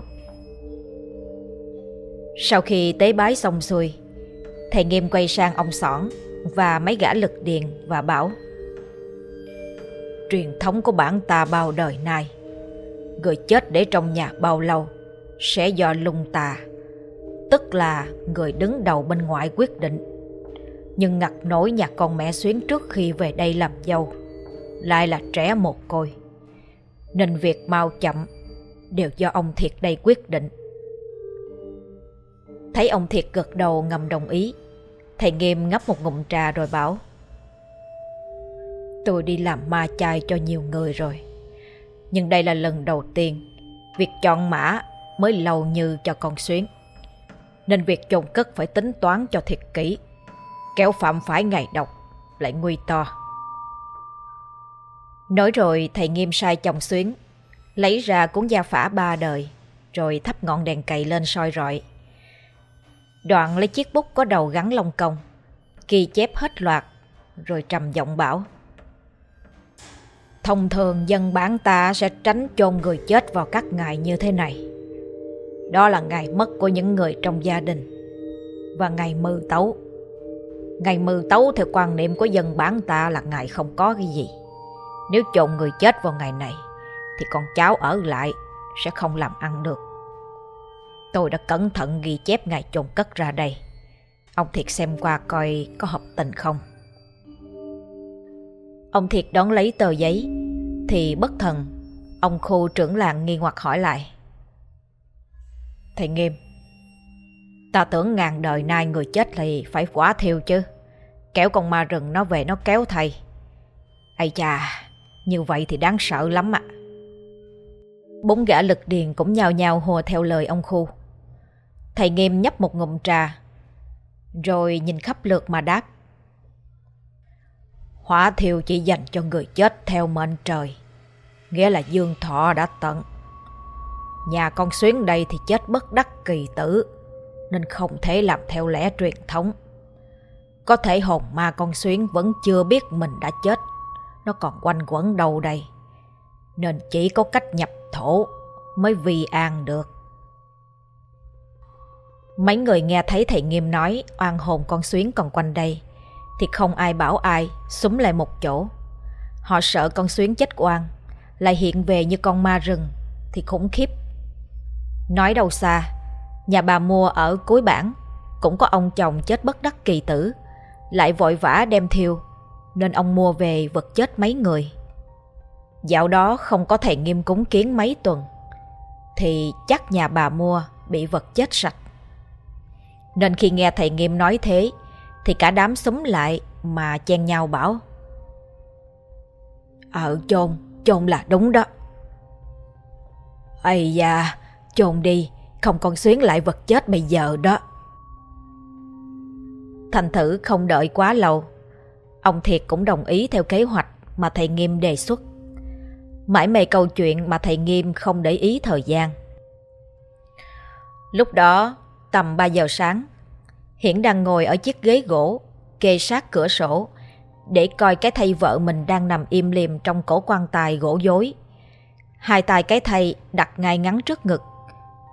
Sau khi tế bái xong xuôi, thầy Nghiêm quay sang ông Sỏn và mấy gã lực điền và bảo truyền thống của bản ta bao đời nay. Người chết để trong nhà bao lâu sẽ do lung tà, tức là người đứng đầu bên ngoài quyết định. Nhưng ngặt nổi nhà con mẹ xuyến trước khi về đây làm dâu, lại là trẻ một côi. Nên việc mau chậm đều do ông Thiệt đây quyết định. Thấy ông Thiệt gật đầu ngầm đồng ý, thầy Nghiêm ngắp một ngụm trà rồi bảo Tôi đi làm ma chai cho nhiều người rồi. Nhưng đây là lần đầu tiên việc chọn mã mới lâu như cho con xuyến. Nên việc chôn cất phải tính toán cho thiệt kỹ. Kéo phạm phải ngày độc lại nguy to. Nói rồi thầy nghiêm sai chồng xuyến, lấy ra cuốn gia phả ba đời, rồi thắp ngọn đèn cày lên soi rọi. Đoạn lấy chiếc bút có đầu gắn lông công, ghi chép hết loạt, rồi trầm giọng bảo. Thông thường dân bản ta sẽ tránh chôn người chết vào các ngày như thế này. Đó là ngày mất của những người trong gia đình và ngày mưu tấu. Ngày mưu tấu theo quan niệm của dân bản ta là ngày không có cái gì. Nếu chôn người chết vào ngày này, thì con cháu ở lại sẽ không làm ăn được. Tôi đã cẩn thận ghi chép ngày chôn cất ra đây. Ông Thiệt xem qua coi có hợp tình không. Ông Thiệt đón lấy tờ giấy. Thì bất thần, Ông khu trưởng làng nghi hoặc hỏi lại. Thầy Nghiêm, Ta tưởng ngàn đời nay người chết thì phải quả thiêu chứ. Kéo con ma rừng nó về nó kéo thầy. Ây chà, Như vậy thì đáng sợ lắm ạ. Bốn gã lực điền cũng nhào nhào hùa theo lời ông khu Thầy Nghiêm nhấp một ngụm trà, Rồi nhìn khắp lượt mà đáp. Hỏa thiêu chỉ dành cho người chết theo mệnh trời, nghĩa là dương thọ đã tận. Nhà con xuyến đây thì chết bất đắc kỳ tử, nên không thể làm theo lẽ truyền thống. Có thể hồn ma con xuyến vẫn chưa biết mình đã chết, nó còn quanh quẩn đâu đây. Nên chỉ có cách nhập thổ mới vi an được. Mấy người nghe thấy thầy Nghiêm nói oan hồn con xuyến còn quanh đây thì không ai bảo ai súng lại một chỗ. Họ sợ con xuyến chết oan, lại hiện về như con ma rừng thì khủng khiếp. Nói đâu xa, nhà bà mua ở cuối bản cũng có ông chồng chết bất đắc kỳ tử, lại vội vã đem thiêu, nên ông mua về vật chết mấy người. Dạo đó không có thầy nghiêm cúng kiến mấy tuần, thì chắc nhà bà mua bị vật chết sạch. Nên khi nghe thầy nghiêm nói thế, thì cả đám súng lại mà chen nhau bảo Ờ chôn, chôn là đúng đó. Ây da, chôn đi, không còn xuyến lại vật chết bây giờ đó. Thành thử không đợi quá lâu, ông Thiệt cũng đồng ý theo kế hoạch mà thầy Nghiêm đề xuất. Mãi mê câu chuyện mà thầy Nghiêm không để ý thời gian. Lúc đó, tầm 3 giờ sáng, Hiển đang ngồi ở chiếc ghế gỗ, kê sát cửa sổ, để coi cái thây vợ mình đang nằm im liềm trong cổ quan tài gỗ dối. Hai tay cái thây đặt ngay ngắn trước ngực,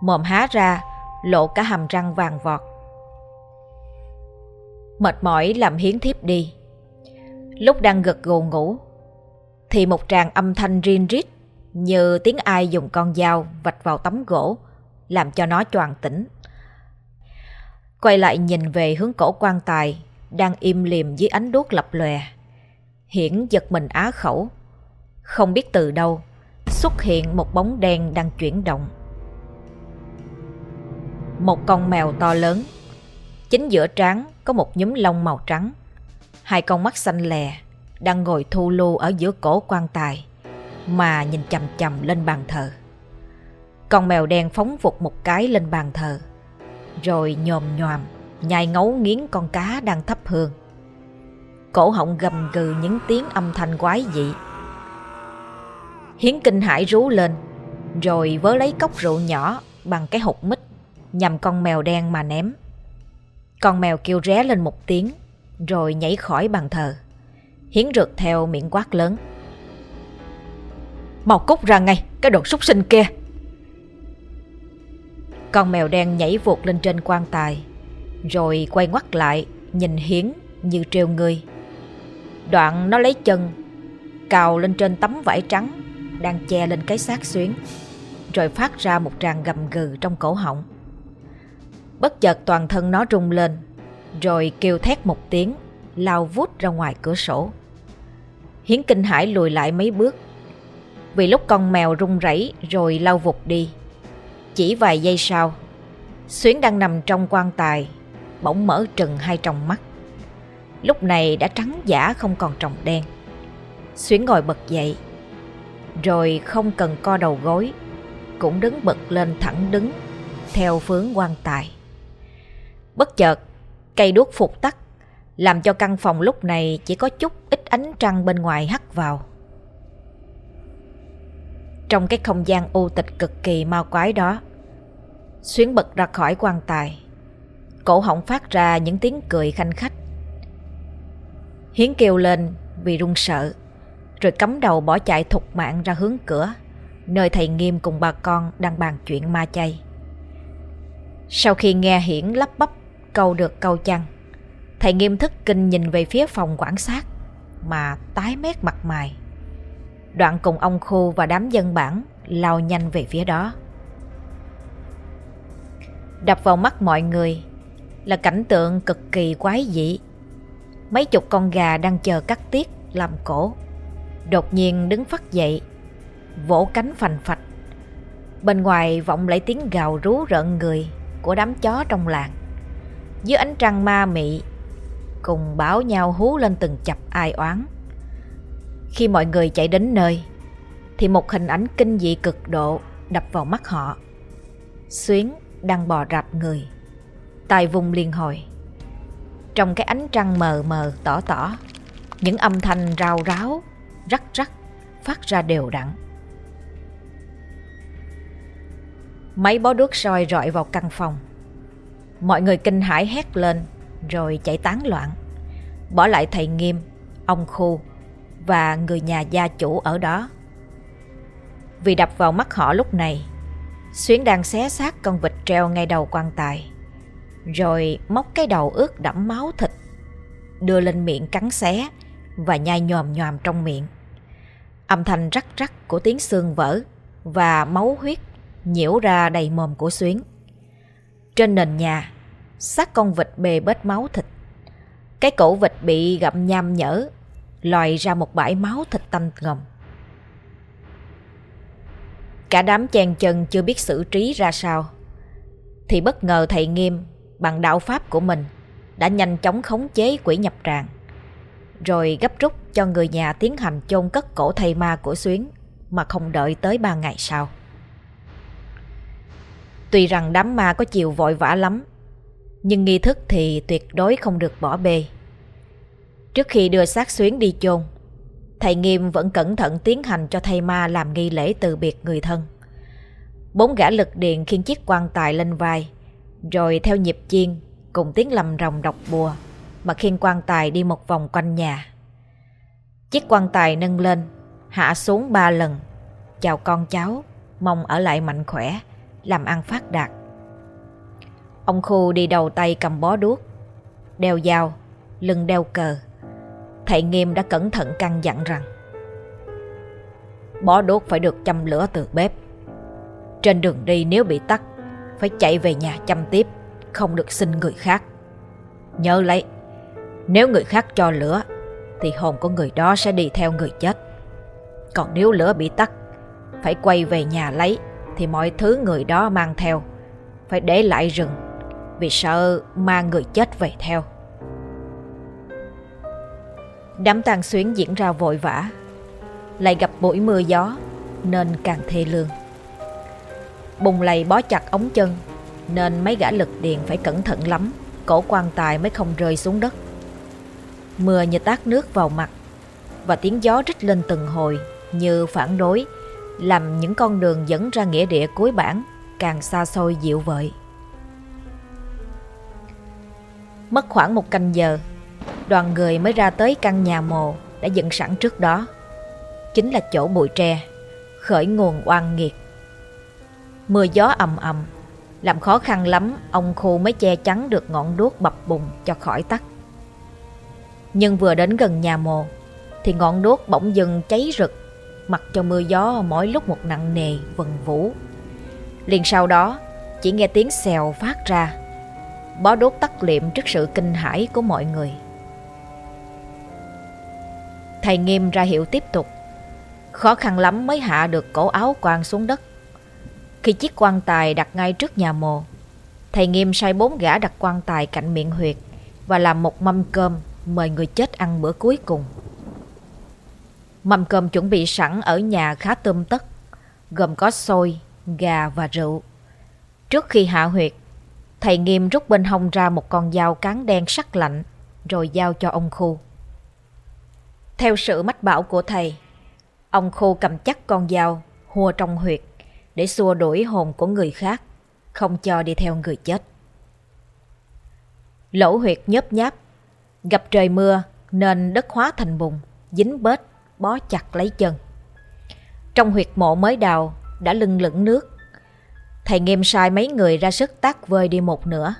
mồm há ra, lộ cả hàm răng vàng vọt. Mệt mỏi làm hiến thiếp đi. Lúc đang gật gù ngủ, thì một tràng âm thanh rin rít như tiếng ai dùng con dao vạch vào tấm gỗ, làm cho nó choàng tỉnh. Quay lại nhìn về hướng cổ quan tài, đang im liềm dưới ánh đuốc lập lòe. Hiển giật mình á khẩu. Không biết từ đâu, xuất hiện một bóng đen đang chuyển động. Một con mèo to lớn, chính giữa trán có một nhúm lông màu trắng. Hai con mắt xanh lè đang ngồi thu lưu ở giữa cổ quan tài mà nhìn chầm chầm lên bàn thờ. Con mèo đen phóng vụt một cái lên bàn thờ rồi nhòm nhòm nhai ngấu nghiến con cá đang thắp hương. Cổ họng gầm gừ những tiếng âm thanh quái dị. Hiến kinh hải rú lên, rồi vớ lấy cốc rượu nhỏ bằng cái hộp mít nhằm con mèo đen mà ném. Con mèo kêu ré lên một tiếng, rồi nhảy khỏi bàn thờ. Hiến rượt theo miệng quát lớn. Mau cút ra ngay, cái đồ súc sinh kia! Con mèo đen nhảy vụt lên trên quan tài, Rồi quay ngoắt lại, Nhìn Hiến như treo người Đoạn nó lấy chân, Cào lên trên tấm vải trắng Đang che lên cái xác xuyến, Rồi phát ra một tràng gầm gừ trong cổ họng. Bất chợt toàn thân nó rung lên, Rồi kêu thét một tiếng, Lao vút ra ngoài cửa sổ. Hiến kinh hãi lùi lại mấy bước. Vì lúc con mèo rung rẩy rồi lao vụt đi chỉ vài giây sau, Xuyến đang nằm trong quan tài, bỗng mở trừng hai tròng mắt. Lúc này đã trắng giả không còn tròng đen. Xuyến ngồi bật dậy, rồi không cần co đầu gối, cũng đứng bật lên thẳng đứng theo hướng quan tài. Bất chợt, cây đuốc phục tắt, làm cho căn phòng lúc này chỉ có chút ít ánh trăng bên ngoài hắt vào. Trong cái không gian u tịch cực kỳ ma quái đó, Xuyến bật ra khỏi quan tài. Cổ họng phát ra những tiếng cười khanh khách. Hiến kêu lên vì run sợ Rồi cắm đầu bỏ chạy thục mạng ra hướng cửa Nơi thầy Nghiêm cùng bà con đang bàn chuyện ma chay. Sau khi nghe Hiển lắp bắp câu được câu chăng Thầy Nghiêm thức kinh nhìn về phía phòng quản sát Mà tái mét mặt mày. Đoạn cùng ông khô và đám dân bản lao nhanh về phía đó Đập vào mắt mọi người là cảnh tượng cực kỳ quái dị. Mấy chục con gà đang chờ cắt tiết làm cổ. Đột nhiên đứng phát dậy, vỗ cánh phành phạch. Bên ngoài vọng lại tiếng gào rú rợn người của đám chó trong làng. Dưới ánh trăng ma mị, cùng báo nhau hú lên từng chập ai oán. Khi mọi người chạy đến nơi, thì một hình ảnh kinh dị cực độ đập vào mắt họ. Xuyến đang bò rạp người. Tai vùng liên hồi. Trong cái ánh trăng mờ mờ tỏ tỏ, những âm thanh rao ráo, rắc rắc phát ra đều đặn. Mấy bó đuốc soi rọi vào căn phòng. Mọi người kinh hãi hét lên rồi chạy tán loạn. Bỏ lại thầy Nghiêm, ông Khu và người nhà gia chủ ở đó. Vì đập vào mắt họ lúc này, Xuyến đang xé xác con vịt treo ngay đầu quan tài, Rồi móc cái đầu ướt đẫm máu thịt, Đưa lên miệng cắn xé Và nhai nhòm nhòm trong miệng. Âm thanh rắc rắc của tiếng xương vỡ Và máu huyết nhiễu ra đầy mồm của Xuyến. Trên nền nhà, xác con vịt bề bết máu thịt. Cái cổ vịt bị gặm nham nhở Lòi ra một bãi máu thịt tanh ngầm Cả đám chen chân chưa biết xử trí ra sao Thì bất ngờ thầy Nghiêm Bằng đạo pháp của mình Đã nhanh chóng khống chế quỷ nhập tràng rồi gấp rút cho người nhà tiến hành chôn cất cổ thầy ma của Xuyến mà không đợi tới ba ngày sau. Tuy rằng đám ma có chiều vội vã lắm, nhưng nghi thức thì tuyệt đối không được bỏ bê. Trước khi đưa xác Xuyến đi chôn, thầy Nghiêm vẫn cẩn thận tiến hành cho thầy ma làm nghi lễ từ biệt người thân. Bốn gã lực điện khiêng chiếc quan tài lên vai, rồi theo nhịp chiên cùng tiếng lầm rồng đọc bùa mà khiêng quan tài đi một vòng quanh nhà. Chiếc quan tài nâng lên, hạ xuống ba lần, chào con cháu, mong ở lại mạnh khỏe, làm ăn phát đạt. Ông Khu đi đầu tay cầm bó đuốc, đeo dao, lưng đeo cờ. Thầy Nghiêm đã cẩn thận căn dặn rằng, Bó đốt phải được châm lửa từ bếp. Trên đường đi nếu bị tắt Phải chạy về nhà chăm tiếp, Không được xin người khác. Nhớ lấy, Nếu người khác cho lửa, Thì hồn của người đó sẽ đi theo người chết. Còn nếu lửa bị tắt Phải quay về nhà lấy, Thì mọi thứ người đó mang theo, Phải để lại rừng, Vì sợ mang người chết về theo. Đám tang xuyến diễn ra vội vã. Lại gặp buổi mưa gió, Nên càng thê lương. Bùng lầy bó chặt ống chân, Nên mấy gã lực điện phải cẩn thận lắm, Cổ quan tài mới không rơi xuống đất. Mưa như tát nước vào mặt, Và tiếng gió rít lên từng hồi, Như phản đối, Làm những con đường dẫn ra nghĩa địa cuối bản Càng xa xôi dịu vợi. Mất khoảng một canh giờ đoàn người mới ra tới căn nhà mồ đã dựng sẵn trước đó. Chính là chỗ bụi tre, khởi nguồn oan nghiệt. Mưa gió ầm ầm, làm khó khăn lắm ông khu mới che chắn được ngọn đuốc bập bùng cho khỏi tắt. Nhưng vừa đến gần nhà mồ, thì ngọn đuốc bỗng dừng cháy rực, mặc cho mưa gió mỗi lúc một nặng nề vần vũ. Liền sau đó, chỉ nghe tiếng xèo phát ra, bó đốt tắt liệm trước sự kinh hãi của mọi người. Thầy nghiêm ra hiệu tiếp tục. Khó khăn lắm mới hạ được cổ áo quan xuống đất. Khi chiếc quan tài đặt ngay trước nhà mồ Thầy nghiêm sai bốn gã đặt quan tài cạnh miệng huyệt Và làm một mâm cơm mời người chết ăn bữa cuối cùng. Mâm cơm chuẩn bị sẵn ở nhà khá tươm tất Gồm có xôi, gà và rượu. Trước khi hạ huyệt Thầy nghiêm rút bên hông ra một con dao cán đen sắc lạnh Rồi giao cho ông khu theo sự mách bảo của thầy, ông Khô cầm chắc con dao, hùa trong huyệt để xua đuổi hồn của người khác, không cho đi theo người chết. Lỗ huyệt nhớp nháp, gặp trời mưa nên đất hóa thành bùn, dính bết, bó chặt lấy chân. Trong huyệt mộ mới đào đã lưng lửng nước. Thầy nghiêm sai mấy người ra sức tác vơi đi một nửa.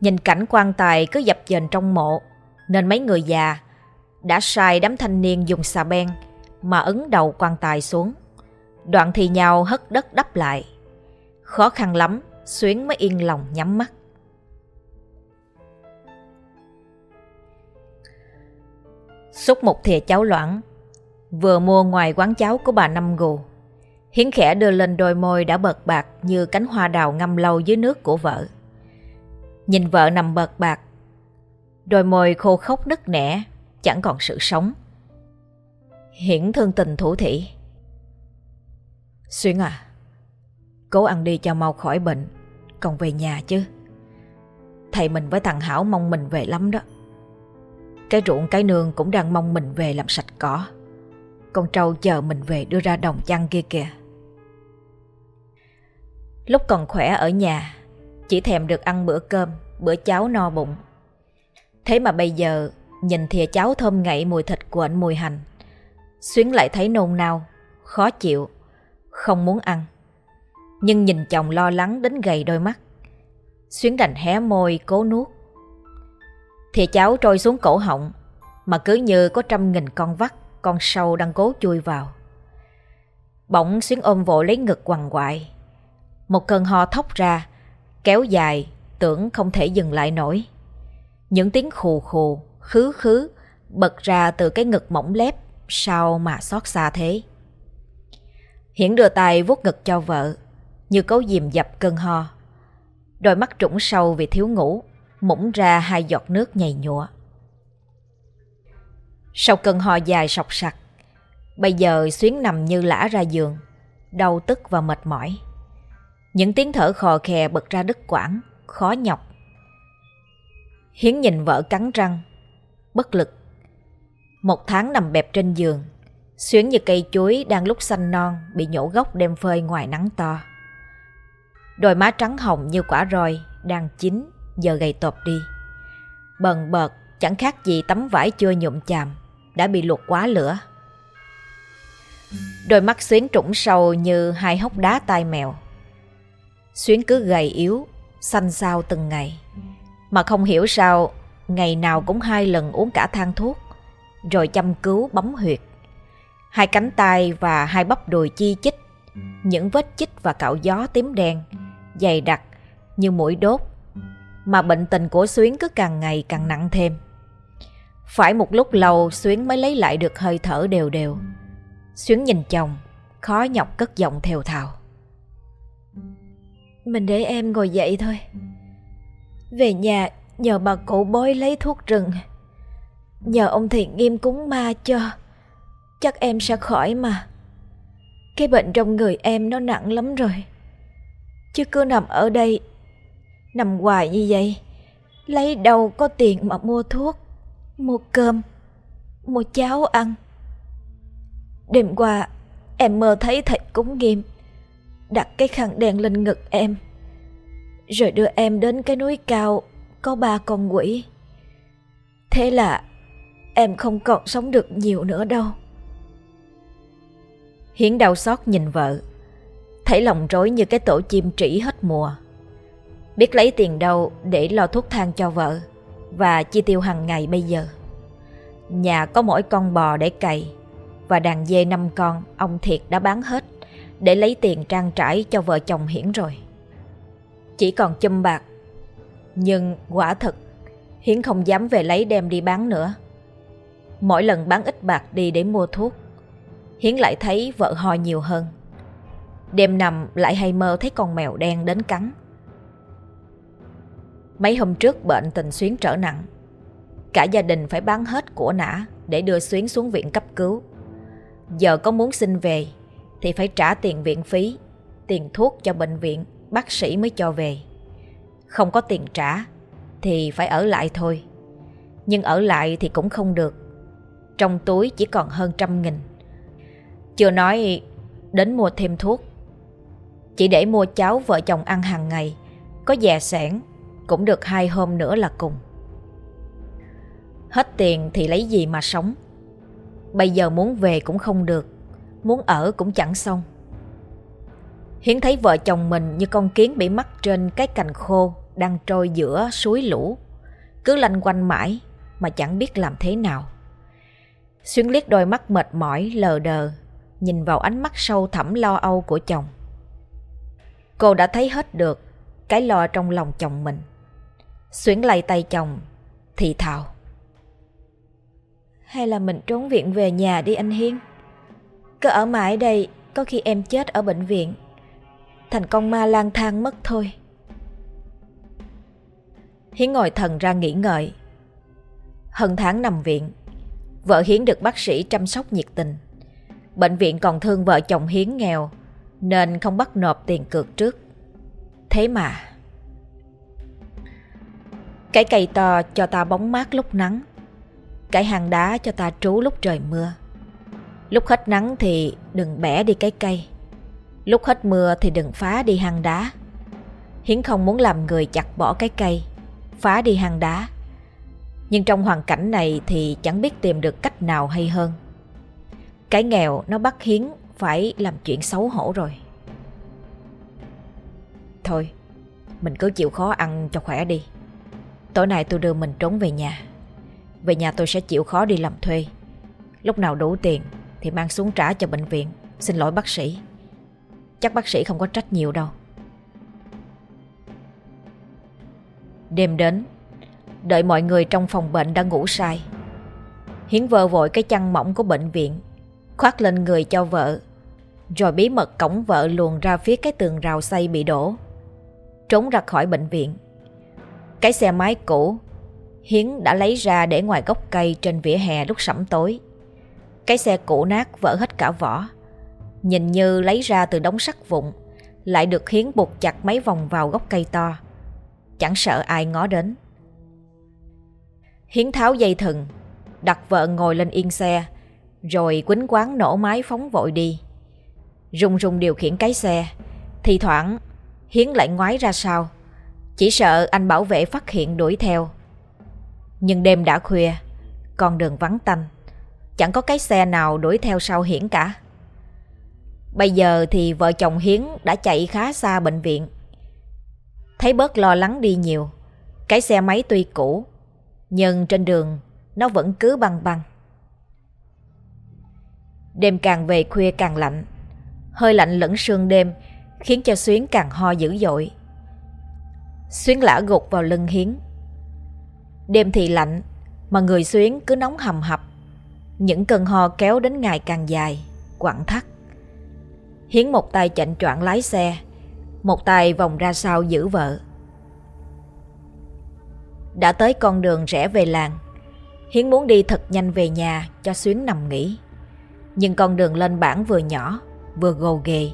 Nhìn cảnh quan tài cứ dập dềnh trong mộ, nên mấy người già đã sai đám thanh niên dùng xà beng mà ấn đầu quan tài xuống. Đoạn thì nhau hất đất đắp lại. Khó khăn lắm, Xuyến mới yên lòng nhắm mắt. Xúc một thìa cháo loãng, vừa mua ngoài quán cháo của bà Năm Gù. Hiến khẽ đưa lên đôi môi đã bợt bạc như cánh hoa đào ngâm lâu dưới nước của vợ. Nhìn vợ nằm bợt bạc, đôi môi khô khốc nứt nẻ chẳng còn sự sống. Hiển thương tình thủ thị. Xuyên à, cố ăn đi cho mau khỏi bệnh, còn về nhà chứ. Thầy mình với thằng Hảo mong mình về lắm đó. Cái ruộng cái nương cũng đang mong mình về làm sạch cỏ. Con trâu chờ mình về đưa ra đồng chăn kia kìa. Lúc còn khỏe ở nhà, chỉ thèm được ăn bữa cơm, bữa cháo no bụng. Thế mà bây giờ Nhìn thìa cháo thơm ngậy mùi thịt của anh mùi hành. Xuyến lại thấy nôn nao, Khó chịu, Không muốn ăn. Nhưng nhìn chồng lo lắng đến gầy đôi mắt. Xuyến đành hé môi cố nuốt. Thìa cháo trôi xuống cổ họng, Mà cứ như có trăm nghìn con vắt, Con sâu đang cố chui vào. Bỗng Xuyến ôm vội lấy ngực quằn quại. Một cơn ho thốc ra, Kéo dài, Tưởng không thể dừng lại nổi. Những tiếng khù khù khứ khứ bật ra từ cái ngực mỏng lép sao mà xót xa thế. Hiển đưa tay vuốt ngực cho vợ, như cấu dìm dập cơn ho. Đôi mắt trũng sâu vì thiếu ngủ, mũng ra hai giọt nước nhầy nhụa. Sau cơn ho dài sọc sặc, bây giờ Xuyến nằm như lã ra giường, đau tức và mệt mỏi. Những tiếng thở khò khè bật ra đứt quãng, khó nhọc. Hiến nhìn vợ cắn răng, bất lực. Một tháng nằm bẹp trên giường, Xuyến như cây chuối đang lúc xanh non bị nhổ gốc đem phơi ngoài nắng to. Đôi má trắng hồng như quả roi đang chín giờ gầy tộp đi. Bần bật chẳng khác gì tấm vải chưa nhuộm chàm đã bị luộc quá lửa. Đôi mắt Xuyến trũng sâu như hai hốc đá tai mèo. Xuyến cứ gầy yếu, xanh xao từng ngày. Mà không hiểu sao ngày nào cũng hai lần uống cả thang thuốc, rồi chăm cứu bấm huyệt. Hai cánh tay và hai bắp đùi chi chích, những vết chích và cạo gió tím đen, dày đặc như mũi đốt. Mà bệnh tình của Xuyến cứ càng ngày càng nặng thêm. Phải một lúc lâu Xuyến mới lấy lại được hơi thở đều đều. Xuyến nhìn chồng, khó nhọc cất giọng thều thào. Mình để em ngồi dậy thôi. Về nhà nhờ bà cụ bói lấy thuốc rừng. Nhờ ông thiện nghiêm cúng ma cho. Chắc em sẽ khỏi mà. Cái bệnh trong người em nó nặng lắm rồi. Chứ cứ nằm ở đây, nằm hoài như vậy, lấy đâu có tiền mà mua thuốc, mua cơm, mua cháo ăn. Đêm qua, em mơ thấy thầy cúng nghiêm, đặt cái khăn đèn lên ngực em, rồi đưa em đến cái núi cao có ba con quỷ. Thế là em không còn sống được nhiều nữa đâu. Hiến đau xót nhìn vợ, thấy lòng rối như cái tổ chim trĩ hết mùa. Biết lấy tiền đâu để lo thuốc thang cho vợ và chi tiêu hàng ngày bây giờ. Nhà có mỗi con bò để cày và đàn dê năm con ông Thiệt đã bán hết để lấy tiền trang trải cho vợ chồng Hiển rồi. Chỉ còn chum bạc. Nhưng quả thật, Hiến không dám về lấy đem đi bán nữa. Mỗi lần bán ít bạc đi để mua thuốc, Hiến lại thấy vợ ho nhiều hơn. Đêm nằm lại hay mơ thấy con mèo đen đến cắn. Mấy hôm trước bệnh tình Xuyến trở nặng. Cả gia đình phải bán hết của nã để đưa Xuyến xuống viện cấp cứu. Giờ có muốn xin về thì phải trả tiền viện phí, tiền thuốc cho bệnh viện, bác sĩ mới cho về. Không có tiền trả thì phải ở lại thôi. Nhưng ở lại thì cũng không được. Trong túi chỉ còn hơn trăm nghìn. Chưa nói đến mua thêm thuốc. Chỉ để mua cháo vợ chồng ăn hàng ngày, có dè sẻn, cũng được hai hôm nữa là cùng. Hết tiền thì lấy gì mà sống. Bây giờ muốn về cũng không được, muốn ở cũng chẳng xong. Hiến thấy vợ chồng mình như con kiến bị mắc trên cái cành khô đang trôi giữa suối lũ, cứ lanh quanh mãi mà chẳng biết làm thế nào. Xuyến liếc đôi mắt mệt mỏi lờ đờ, nhìn vào ánh mắt sâu thẳm lo âu của chồng. Cô đã thấy hết được cái lo trong lòng chồng mình. Xuyến lay tay chồng, thì thào. Hay là mình trốn viện về nhà đi anh Hiên? Cứ ở mãi đây, có khi em chết ở bệnh viện. Thành con ma lang thang mất thôi. Hiến ngồi thần ra nghỉ ngợi. Hơn tháng nằm viện, vợ Hiến được bác sĩ chăm sóc nhiệt tình. Bệnh viện còn thương vợ chồng Hiến nghèo, nên không bắt nộp tiền cược trước. Thế mà... Cái cây to cho ta bóng mát lúc nắng, cái hàng đá cho ta trú lúc trời mưa. Lúc hết nắng thì đừng bẻ đi cái cây, lúc hết mưa thì đừng phá đi hang đá. Hiến không muốn làm người chặt bỏ cái cây, phá đi hang đá. Nhưng trong hoàn cảnh này thì chẳng biết tìm được cách nào hay hơn. Cái nghèo nó bắt Hiến phải làm chuyện xấu hổ rồi. Thôi, mình cứ chịu khó ăn cho khỏe đi. Tối nay tôi đưa mình trốn về nhà. Về nhà tôi sẽ chịu khó đi làm thuê. Lúc nào đủ tiền thì mang xuống trả cho bệnh viện. Xin lỗi bác sĩ. Chắc bác sĩ không có trách nhiều đâu. Đêm đến, đợi mọi người trong phòng bệnh đã ngủ say. Hiến vơ vội cái chăn mỏng của bệnh viện, khoác lên người cho vợ, rồi bí mật cổng vợ luồn ra phía cái tường rào xây bị đổ, trốn ra khỏi bệnh viện. Cái xe máy cũ, Hiến đã lấy ra để ngoài gốc cây trên vỉa hè lúc sẩm tối. Cái xe cũ nát vỡ hết cả vỏ. Nhìn như lấy ra từ đống sắt vụn, lại được Hiến buộc chặt mấy vòng vào gốc cây to. Chẳng sợ ai ngó đến. Hiến tháo dây thừng, đặt vợ ngồi lên yên xe, rồi quýnh quán nổ máy phóng vội đi. Rung rung điều khiển cái xe, thì thoảng Hiến lại ngoái ra sau, chỉ sợ anh bảo vệ phát hiện đuổi theo. Nhưng đêm đã khuya, con đường vắng tanh, chẳng có cái xe nào đuổi theo sau Hiến cả. Bây giờ thì vợ chồng Hiến đã chạy khá xa bệnh viện. Thấy bớt lo lắng đi nhiều, cái xe máy tuy cũ, nhưng trên đường nó vẫn cứ băng băng. Đêm càng về khuya càng lạnh, hơi lạnh lẫn sương đêm khiến cho Xuyến càng ho dữ dội. Xuyến lã gục vào lưng Hiến. Đêm thì lạnh, mà người Xuyến cứ nóng hầm hập. Những cơn ho kéo đến ngày càng dài, quặn thắt. Hiến một tay chạnh choạng lái xe, một tay vòng ra sau giữ vợ. Đã tới con đường rẽ về làng, Hiến muốn đi thật nhanh về nhà cho Xuyến nằm nghỉ. Nhưng con đường lên bản vừa nhỏ, vừa gồ ghề,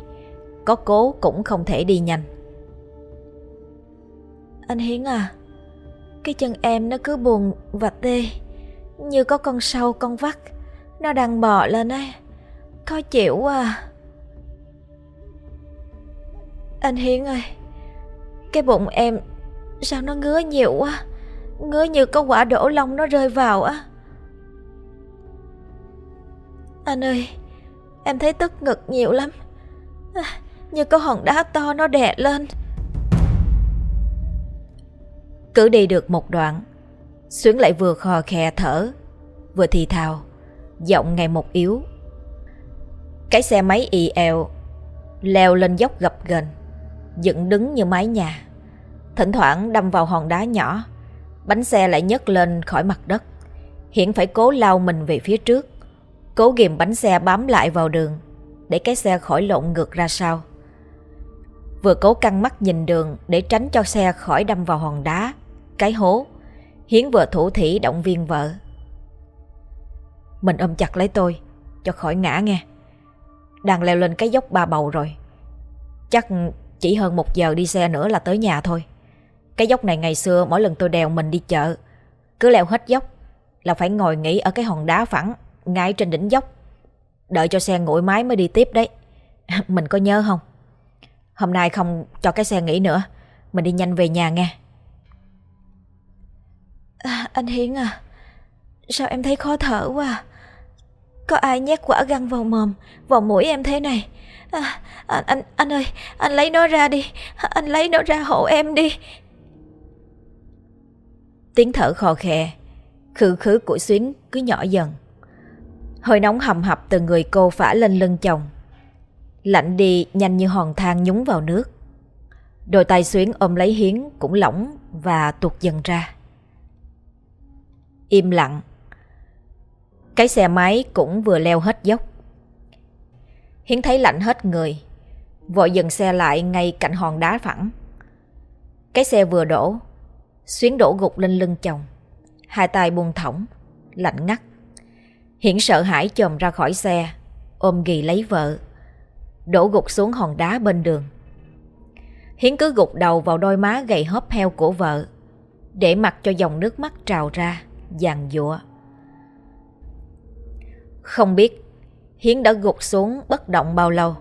có cố cũng không thể đi nhanh. Anh Hiến à, cái chân em nó cứ buồn và tê, như có con sâu con vắt, nó đang bò lên ấy. Khó chịu quá à. Anh Hiến ơi, cái bụng em sao nó ngứa nhiều quá, ngứa như có quả đổ lông nó rơi vào á. Anh ơi, em thấy tức ngực nhiều lắm. À, như có hòn đá to nó đè lên. Cứ đi được một đoạn, Xuyến lại vừa khò khè thở, vừa thì thào, giọng ngày một yếu. Cái xe máy y eo, leo lên dốc gập ghềnh, dựng đứng như mái nhà. Thỉnh thoảng đâm vào hòn đá nhỏ, bánh xe lại nhấc lên khỏi mặt đất. Hiện phải cố lao mình về phía trước, cố ghìm bánh xe bám lại vào đường, để cái xe khỏi lộn ngược ra sau. Vừa cố căng mắt nhìn đường để tránh cho xe khỏi đâm vào hòn đá, cái hố. Hiến vừa thủ thỉ động viên vợ. Mình ôm chặt lấy tôi, cho khỏi ngã nghe. Đang leo lên cái dốc ba bầu rồi. Chắc chỉ hơn một giờ đi xe nữa là tới nhà thôi. Cái dốc này ngày xưa mỗi lần tôi đèo mình đi chợ, cứ leo hết dốc là phải ngồi nghỉ ở cái hòn đá phẳng ngay trên đỉnh dốc. Đợi cho xe nguội máy mới đi tiếp đấy. Mình có nhớ không? Hôm nay không cho cái xe nghỉ nữa Mình đi nhanh về nhà nghe à, Anh Hiến à Sao em thấy khó thở quá à? Có ai nhét quả găng vào mồm Vào mũi em thế này à, anh, anh, anh ơi Anh lấy nó ra đi Anh lấy nó ra hộ em đi Tiếng thở khò khè Khử khứ của Xuyến cứ nhỏ dần Hơi nóng hầm hập từ người cô phả lên lưng chồng Lạnh đi nhanh như hòn than nhúng vào nước. Đôi tay xuyến ôm lấy Hiến cũng lỏng và tuột dần ra. Im lặng. Cái xe máy cũng vừa leo hết dốc. Hiến thấy lạnh hết người. Vội dừng xe lại ngay cạnh hòn đá phẳng. Cái xe vừa đổ. Xuyến đổ gục lên lưng chồng. Hai tay buông thõng, lạnh ngắt. Hiển sợ hãi chồm ra khỏi xe, ôm ghì lấy vợ đổ gục xuống hòn đá bên đường. Hiến cứ gục đầu vào đôi má gầy hóp heo của vợ, để mặc cho dòng nước mắt trào ra, dàn dụa. Không biết Hiến đã gục xuống bất động bao lâu.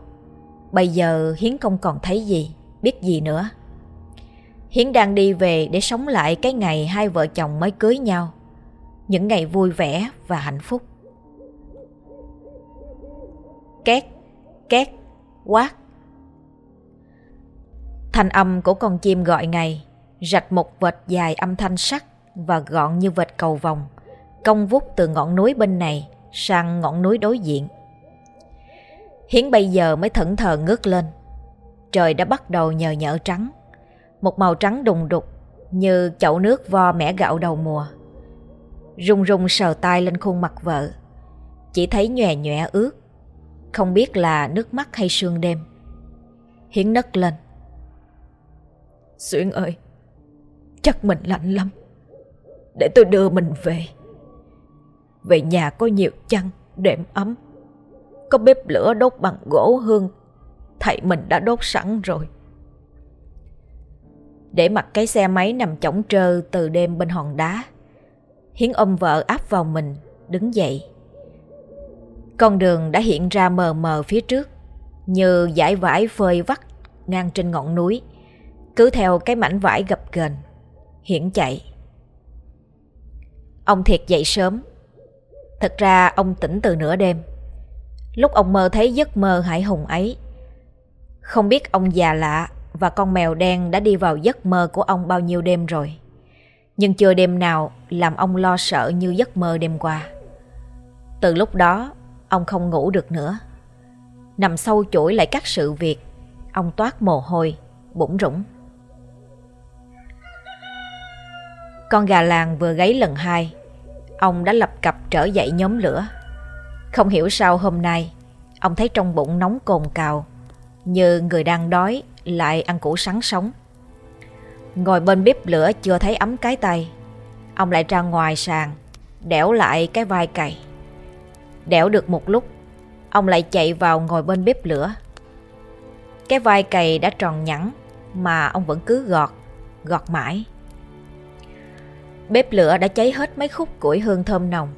Bây giờ Hiến không còn thấy gì, biết gì nữa. Hiến đang đi về để sống lại cái ngày hai vợ chồng mới cưới nhau. Những ngày vui vẻ và hạnh phúc. Két, két, quát. Thanh âm của con chim gọi ngày, rạch một vệt dài âm thanh sắc và gọn như vệt cầu vòng, cong vút từ ngọn núi bên này sang ngọn núi đối diện. Hiến bây giờ mới thẫn thờ ngước lên. Trời đã bắt đầu nhờ nhở trắng, một màu trắng đùng đục như chậu nước vo mẻ gạo đầu mùa. Rung rung sờ tay lên khuôn mặt vợ, chỉ thấy nhòe nhòe ướt không biết là nước mắt hay sương đêm Hiến nấc lên Xuyên ơi Chắc mình lạnh lắm để tôi đưa mình về. Về nhà có nhiều chăn, đệm ấm. Có bếp lửa đốt bằng gỗ hương, thầy mình đã đốt sẵn rồi. Để mặc cái xe máy nằm chỏng trơ từ đêm bên hòn đá, Hiến ôm vợ áp vào mình, đứng dậy. Con đường đã hiện ra mờ mờ phía trước, như dải vải phơi vắt ngang trên ngọn núi. Cứ theo cái mảnh vải gập ghềnh, Hiển chạy. Ông thiệt dậy sớm. Thật ra ông tỉnh từ nửa đêm. Lúc ông mơ thấy giấc mơ hải hùng ấy. Không biết ông già lạ và con mèo đen đã đi vào giấc mơ của ông bao nhiêu đêm rồi. Nhưng chưa đêm nào làm ông lo sợ như giấc mơ đêm qua. Từ lúc đó, ông không ngủ được nữa. Nằm sâu chuỗi lại các sự việc, ông toát mồ hôi, bụng rủng. Con gà làng vừa gáy lần hai, ông đã lập cập trở dậy nhóm lửa. Không hiểu sao hôm nay, ông thấy trong bụng nóng cồn cào, như người đang đói lại ăn củ sắn sống. Ngồi bên bếp lửa chưa thấy ấm cái tay, ông lại ra ngoài sàn, đẻo lại cái vai cày. Đẻo được một lúc, ông lại chạy vào ngồi bên bếp lửa. Cái vai cày đã tròn nhẵn mà ông vẫn cứ gọt, gọt mãi. Bếp lửa đã cháy hết mấy khúc củi hương thơm nồng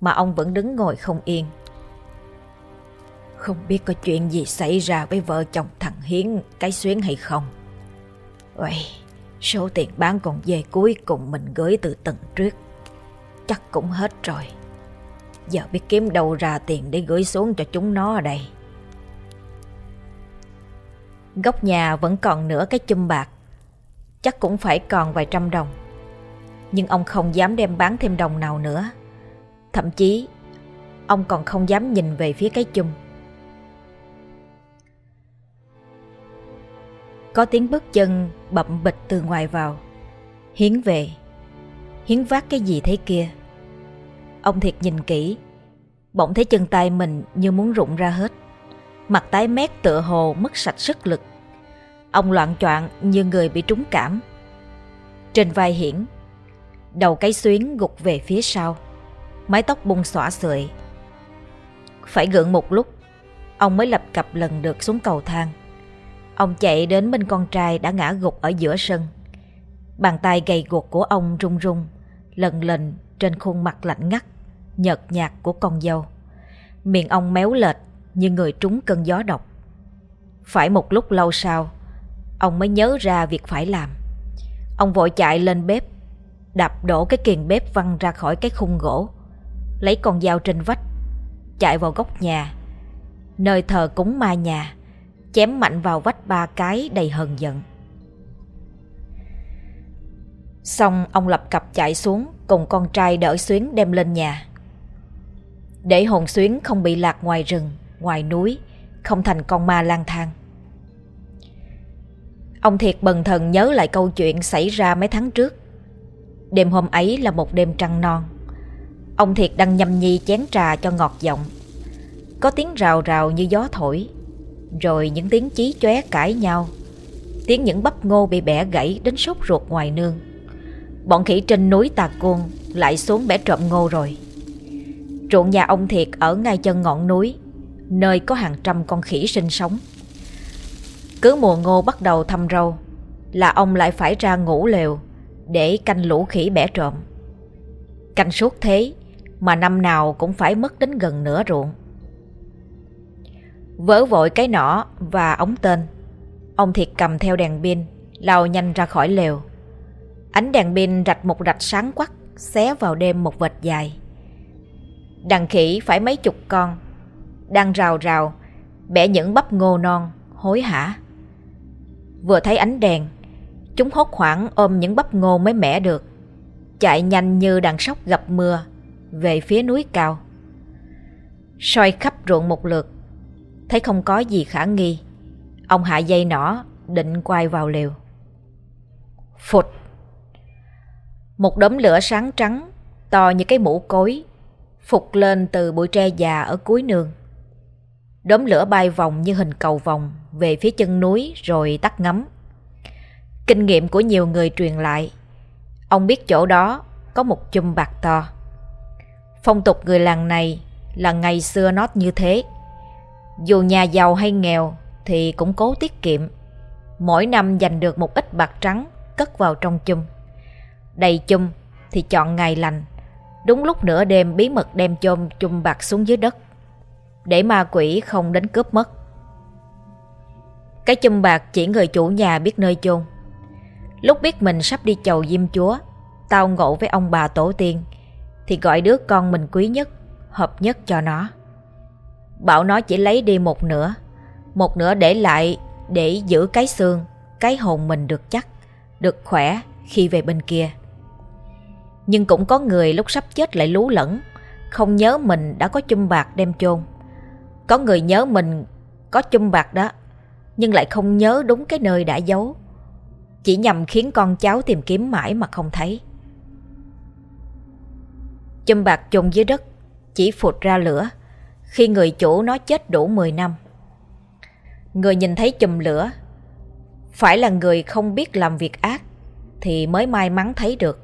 mà ông vẫn đứng ngồi không yên. Không biết có chuyện gì xảy ra với vợ chồng thằng Hiến cái xuyến hay không. Uầy, số tiền bán còn về cuối cùng mình gửi từ tầng trước. Chắc cũng hết rồi. Giờ biết kiếm đâu ra tiền để gửi xuống cho chúng nó ở đây. Góc nhà vẫn còn nửa cái chum bạc. Chắc cũng phải còn vài trăm đồng. Nhưng ông không dám đem bán thêm đồng nào nữa. Thậm chí, ông còn không dám nhìn về phía cái chung. Có tiếng bước chân bậm bịch từ ngoài vào. Hiến về. Hiến vác cái gì thế kia? Ông thiệt nhìn kỹ. Bỗng thấy chân tay mình như muốn rụng ra hết. Mặt tái mét tựa hồ mất sạch sức lực. Ông loạn choạng như người bị trúng cảm. Trên vai Hiển Đầu cái xuyến gục về phía sau Mái tóc bung xõa sợi Phải gượng một lúc Ông mới lập cập lần được xuống cầu thang. Ông chạy đến bên con trai đã ngã gục ở giữa sân. Bàn tay gầy guộc của ông run run Lần lần trên khuôn mặt lạnh ngắt Nhợt nhạt của con dâu. Miệng ông méo lệch như người trúng cơn gió độc. Phải một lúc lâu sau Ông mới nhớ ra việc phải làm. Ông vội chạy lên bếp đạp đổ cái kiền bếp văng ra khỏi cái khung gỗ, lấy con dao trên vách, chạy vào góc nhà, nơi thờ cúng ma nhà, chém mạnh vào vách ba cái đầy hờn giận. Xong ông lập cập chạy xuống cùng con trai đỡ Xuyến đem lên nhà. Để hồn Xuyến không bị lạc ngoài rừng, ngoài núi, không thành con ma lang thang. Ông Thiệt bần thần nhớ lại câu chuyện xảy ra mấy tháng trước. Đêm hôm ấy là một đêm trăng non Ông Thiệt đang nhâm nhi chén trà cho ngọt giọng. Có tiếng rào rào như gió thổi, Rồi những tiếng chí chóe cãi nhau. Tiếng những bắp ngô bị bẻ gãy đến sốt ruột ngoài nương. Bọn khỉ trên núi Tà Côn lại xuống bẻ trộm ngô rồi. Ruộng nhà ông Thiệt ở ngay chân ngọn núi, Nơi có hàng trăm con khỉ sinh sống. Cứ mùa ngô bắt đầu thăm râu Là ông lại phải ra ngủ lều để canh lũ khỉ bẻ trộm. Canh suốt thế mà năm nào cũng phải mất đến gần nửa ruộng. Vỡ vội cái nỏ và ống tên, ông Thiệt cầm theo đèn pin, lao nhanh ra khỏi lều. Ánh đèn pin rạch một rạch sáng quắc, xé vào đêm một vệt dài. Đàn khỉ phải mấy chục con, đang rào rào, bẻ những bắp ngô non, hối hả. Vừa thấy ánh đèn, Chúng hốt hoảng ôm những bắp ngô mới mẻ được Chạy nhanh như đàn sóc gặp mưa về phía núi cao. Soi khắp ruộng một lượt, Thấy không có gì khả nghi. Ông hạ dây nỏ, Định quay vào liều Phụt! Một đốm lửa sáng trắng, To như cái mũ cối, Phục lên từ bụi tre già ở cuối nương. Đốm lửa bay vòng như hình cầu vòng Về phía chân núi rồi tắt ngấm. Kinh nghiệm của nhiều người truyền lại. Ông biết chỗ đó có một chum bạc to. Phong tục người làng này là ngày xưa nó như thế. Dù nhà giàu hay nghèo thì cũng cố tiết kiệm. Mỗi năm dành được một ít bạc trắng cất vào trong chum. Đầy chum thì chọn ngày lành. Đúng lúc nửa đêm bí mật đem chôm chum bạc xuống dưới đất. Để ma quỷ không đến cướp mất. Cái chum bạc chỉ người chủ nhà biết nơi chôn. Lúc biết mình sắp đi chầu diêm chúa, tao ngộ với ông bà tổ tiên, thì gọi đứa con mình quý nhất, hợp nhất cho nó. Bảo nó chỉ lấy đi một nửa, một nửa để lại để giữ cái xương, cái hồn mình được chắc, được khỏe khi về bên kia. Nhưng cũng có người lúc sắp chết lại lú lẫn, không nhớ mình đã có chum bạc đem chôn. Có người nhớ mình có chum bạc đó, nhưng lại không nhớ đúng cái nơi đã giấu. Chỉ nhằm khiến con cháu tìm kiếm mãi mà không thấy châm bạc chôn dưới đất, chỉ phụt ra lửa, khi người chủ nó chết đủ 10 năm. Người nhìn thấy chùm lửa, phải là người không biết làm việc ác, thì mới may mắn thấy được.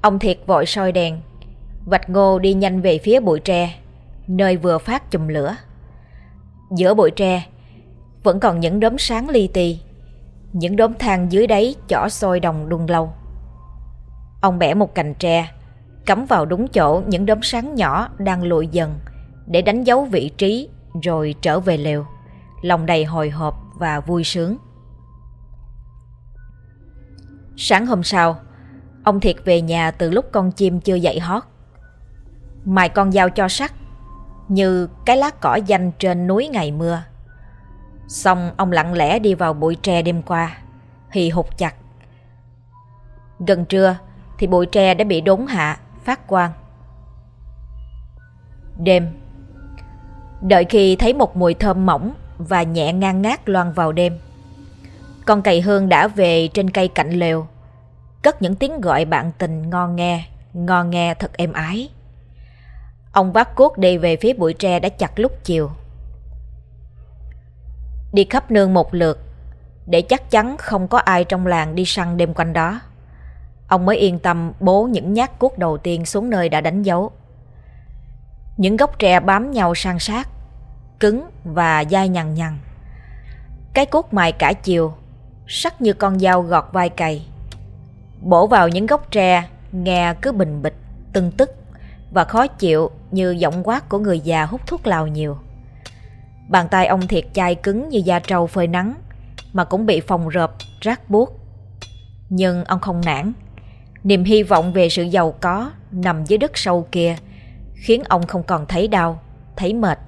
Ông Thiệt vội soi đèn, vạch ngô đi nhanh về phía bụi tre, nơi vừa phát chùm lửa. Giữa bụi tre, vẫn còn những đốm sáng li ti, những đốm than dưới đáy chỏ sôi đồng đun lâu. Ông bẻ một cành tre, cắm vào đúng chỗ những đốm sáng nhỏ đang lụi dần để đánh dấu vị trí rồi trở về lều, lòng đầy hồi hộp và vui sướng. Sáng hôm sau, ông Thiệt về nhà từ lúc con chim chưa dậy hót. Mài con dao cho sắt, như cái lá cỏ danh trên núi ngày mưa. Xong ông lặng lẽ đi vào bụi tre đêm qua, hì hục chặt. Gần trưa thì bụi tre đã bị đốn hạ, phát quang. Đêm Đợi khi thấy một mùi thơm mỏng và nhẹ ngang ngát loan vào đêm. Con cày hương đã về trên cây cạnh lều, cất những tiếng gọi bạn tình ngon nghe, ngon nghe thật êm ái. Ông vác cuốc đi về phía bụi tre đã chặt lúc chiều. Đi khắp nương một lượt, để chắc chắn không có ai trong làng đi săn đêm quanh đó. Ông mới yên tâm bố những nhát cuốc đầu tiên xuống nơi đã đánh dấu. Những gốc tre bám nhau san sát, cứng và dai nhằn nhằn. Cái cuốc mài cả chiều, sắc như con dao gọt vai cày. Bổ vào những gốc tre, nghe cứ bình bịch, tưng tức và khó chịu như giọng quát của người già hút thuốc lào nhiều. Bàn tay ông thiệt chai cứng như da trâu phơi nắng, mà cũng bị phòng rợp, rát buốt. Nhưng ông không nản. Niềm hy vọng về sự giàu có nằm dưới đất sâu kia khiến ông không còn thấy đau, thấy mệt.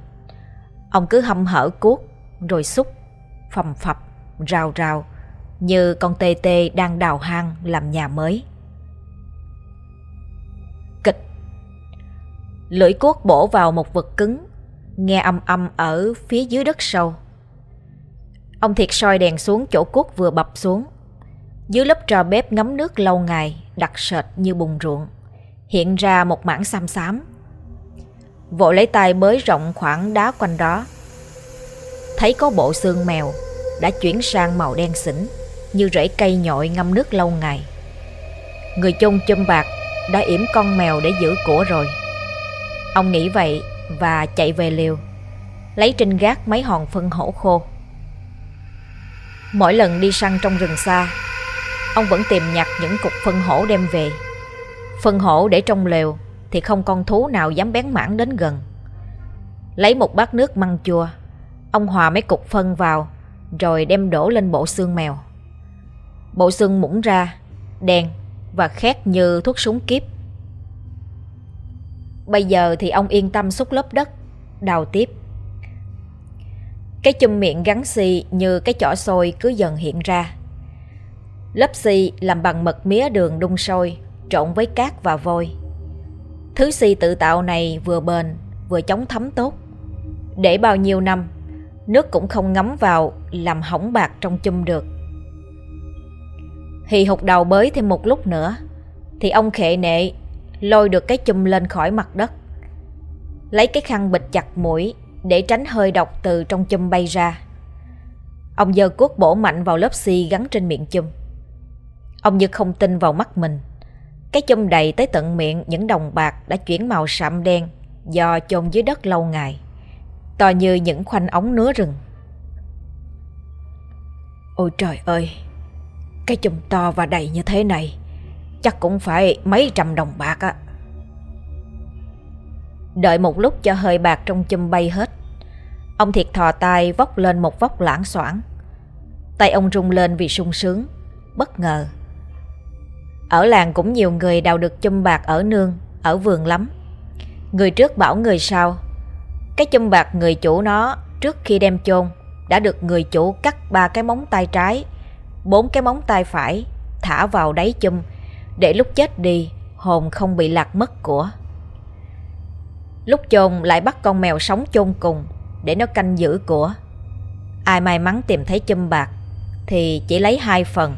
Ông cứ hâm hở cuốc, rồi xúc, phầm phập, rào rào, như con tê tê đang đào hang làm nhà mới. Kịch Lưỡi cuốc bổ vào một vật cứng, nghe âm âm ở phía dưới đất sâu. Ông Thiệt soi đèn xuống chỗ cuốc vừa bập xuống. Dưới lớp trò bếp ngấm nước lâu ngày, đặc sệt như bùn ruộng, hiện ra một mảng xăm xám. Vội lấy tay bới rộng khoảng đá quanh đó. Thấy có bộ xương mèo Đã chuyển sang màu đen xỉn Như rễ cây nhội ngâm nước lâu ngày. Người chôn châm bạc Đã yểm con mèo để giữ của rồi. Ông nghĩ vậy Và chạy về liều Lấy trên gác mấy hòn phân hổ khô. Mỗi lần đi săn trong rừng xa Ông vẫn tìm nhặt những cục phân hổ đem về Phân hổ để trong lều thì không con thú nào dám bén mảng đến gần. Lấy một bát nước măng chua, ông hòa mấy cục phân vào rồi đem đổ lên bộ xương mèo. Bộ xương mũng ra, đen và khét như thuốc súng kiếp. Bây giờ thì ông yên tâm xúc lớp đất, đào tiếp. Cái chum miệng gắn xi như cái chỏ xôi cứ dần hiện ra. Lớp xi làm bằng mật mía đường đun sôi trộn với cát và vôi. Thứ xi tự tạo này vừa bền, vừa chống thấm tốt. Để bao nhiêu năm, nước cũng không ngấm vào làm hỏng bạc trong chum được. Hì hục đầu bới thêm một lúc nữa, thì ông khệ nệ lôi được cái chum lên khỏi mặt đất. Lấy cái khăn bịt chặt mũi để tránh hơi độc từ trong chum bay ra. Ông giờ cuốc bổ mạnh vào lớp xi gắn trên miệng chum. Ông như không tin vào mắt mình. Cái chum đầy tới tận miệng những đồng bạc đã chuyển màu sạm đen do chôn dưới đất lâu ngày. To như những khoanh ống nứa rừng. Ôi trời ơi, cái chum to và đầy như thế này chắc cũng phải mấy trăm đồng bạc á. Đợi một lúc cho hơi bạc trong chum bay hết Ông Thiệt thò tay vóc lên một vóc lãng xoảng Tay ông rung lên vì sung sướng Bất ngờ ở làng cũng nhiều người đào được chum bạc ở nương, Ở vườn lắm. Người trước bảo người sau, Cái chum bạc người chủ nó Trước khi đem chôn Đã được người chủ cắt ba cái móng tay trái, bốn cái móng tay phải Thả vào đáy chum Để lúc chết đi Hồn không bị lạc mất của. Lúc chôn lại bắt con mèo sống chôn cùng Để nó canh giữ của. Ai may mắn tìm thấy chum bạc Thì chỉ lấy hai phần,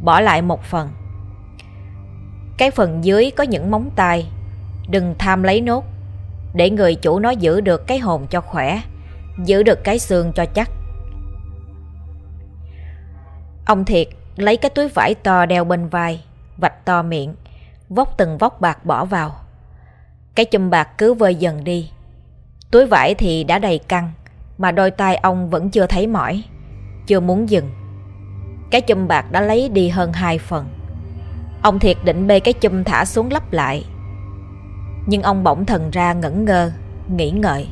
Bỏ lại một phần. Cái phần dưới có những móng tay. Đừng tham lấy nốt. Để người chủ nó giữ được cái hồn cho khỏe, Giữ được cái xương cho chắc. Ông Thiệt lấy cái túi vải to đeo bên vai, Vạch to miệng, Vóc từng vóc bạc bỏ vào. Cái chùm bạc cứ vơi dần đi. Túi vải thì đã đầy căng, Mà đôi tay ông vẫn chưa thấy mỏi, Chưa muốn dừng. Cái chùm bạc đã lấy đi hơn hai phần. Ông thiệt định bê cái chum thả xuống lắp lại Nhưng ông bỗng thần ra ngẩn ngơ Nghĩ ngợi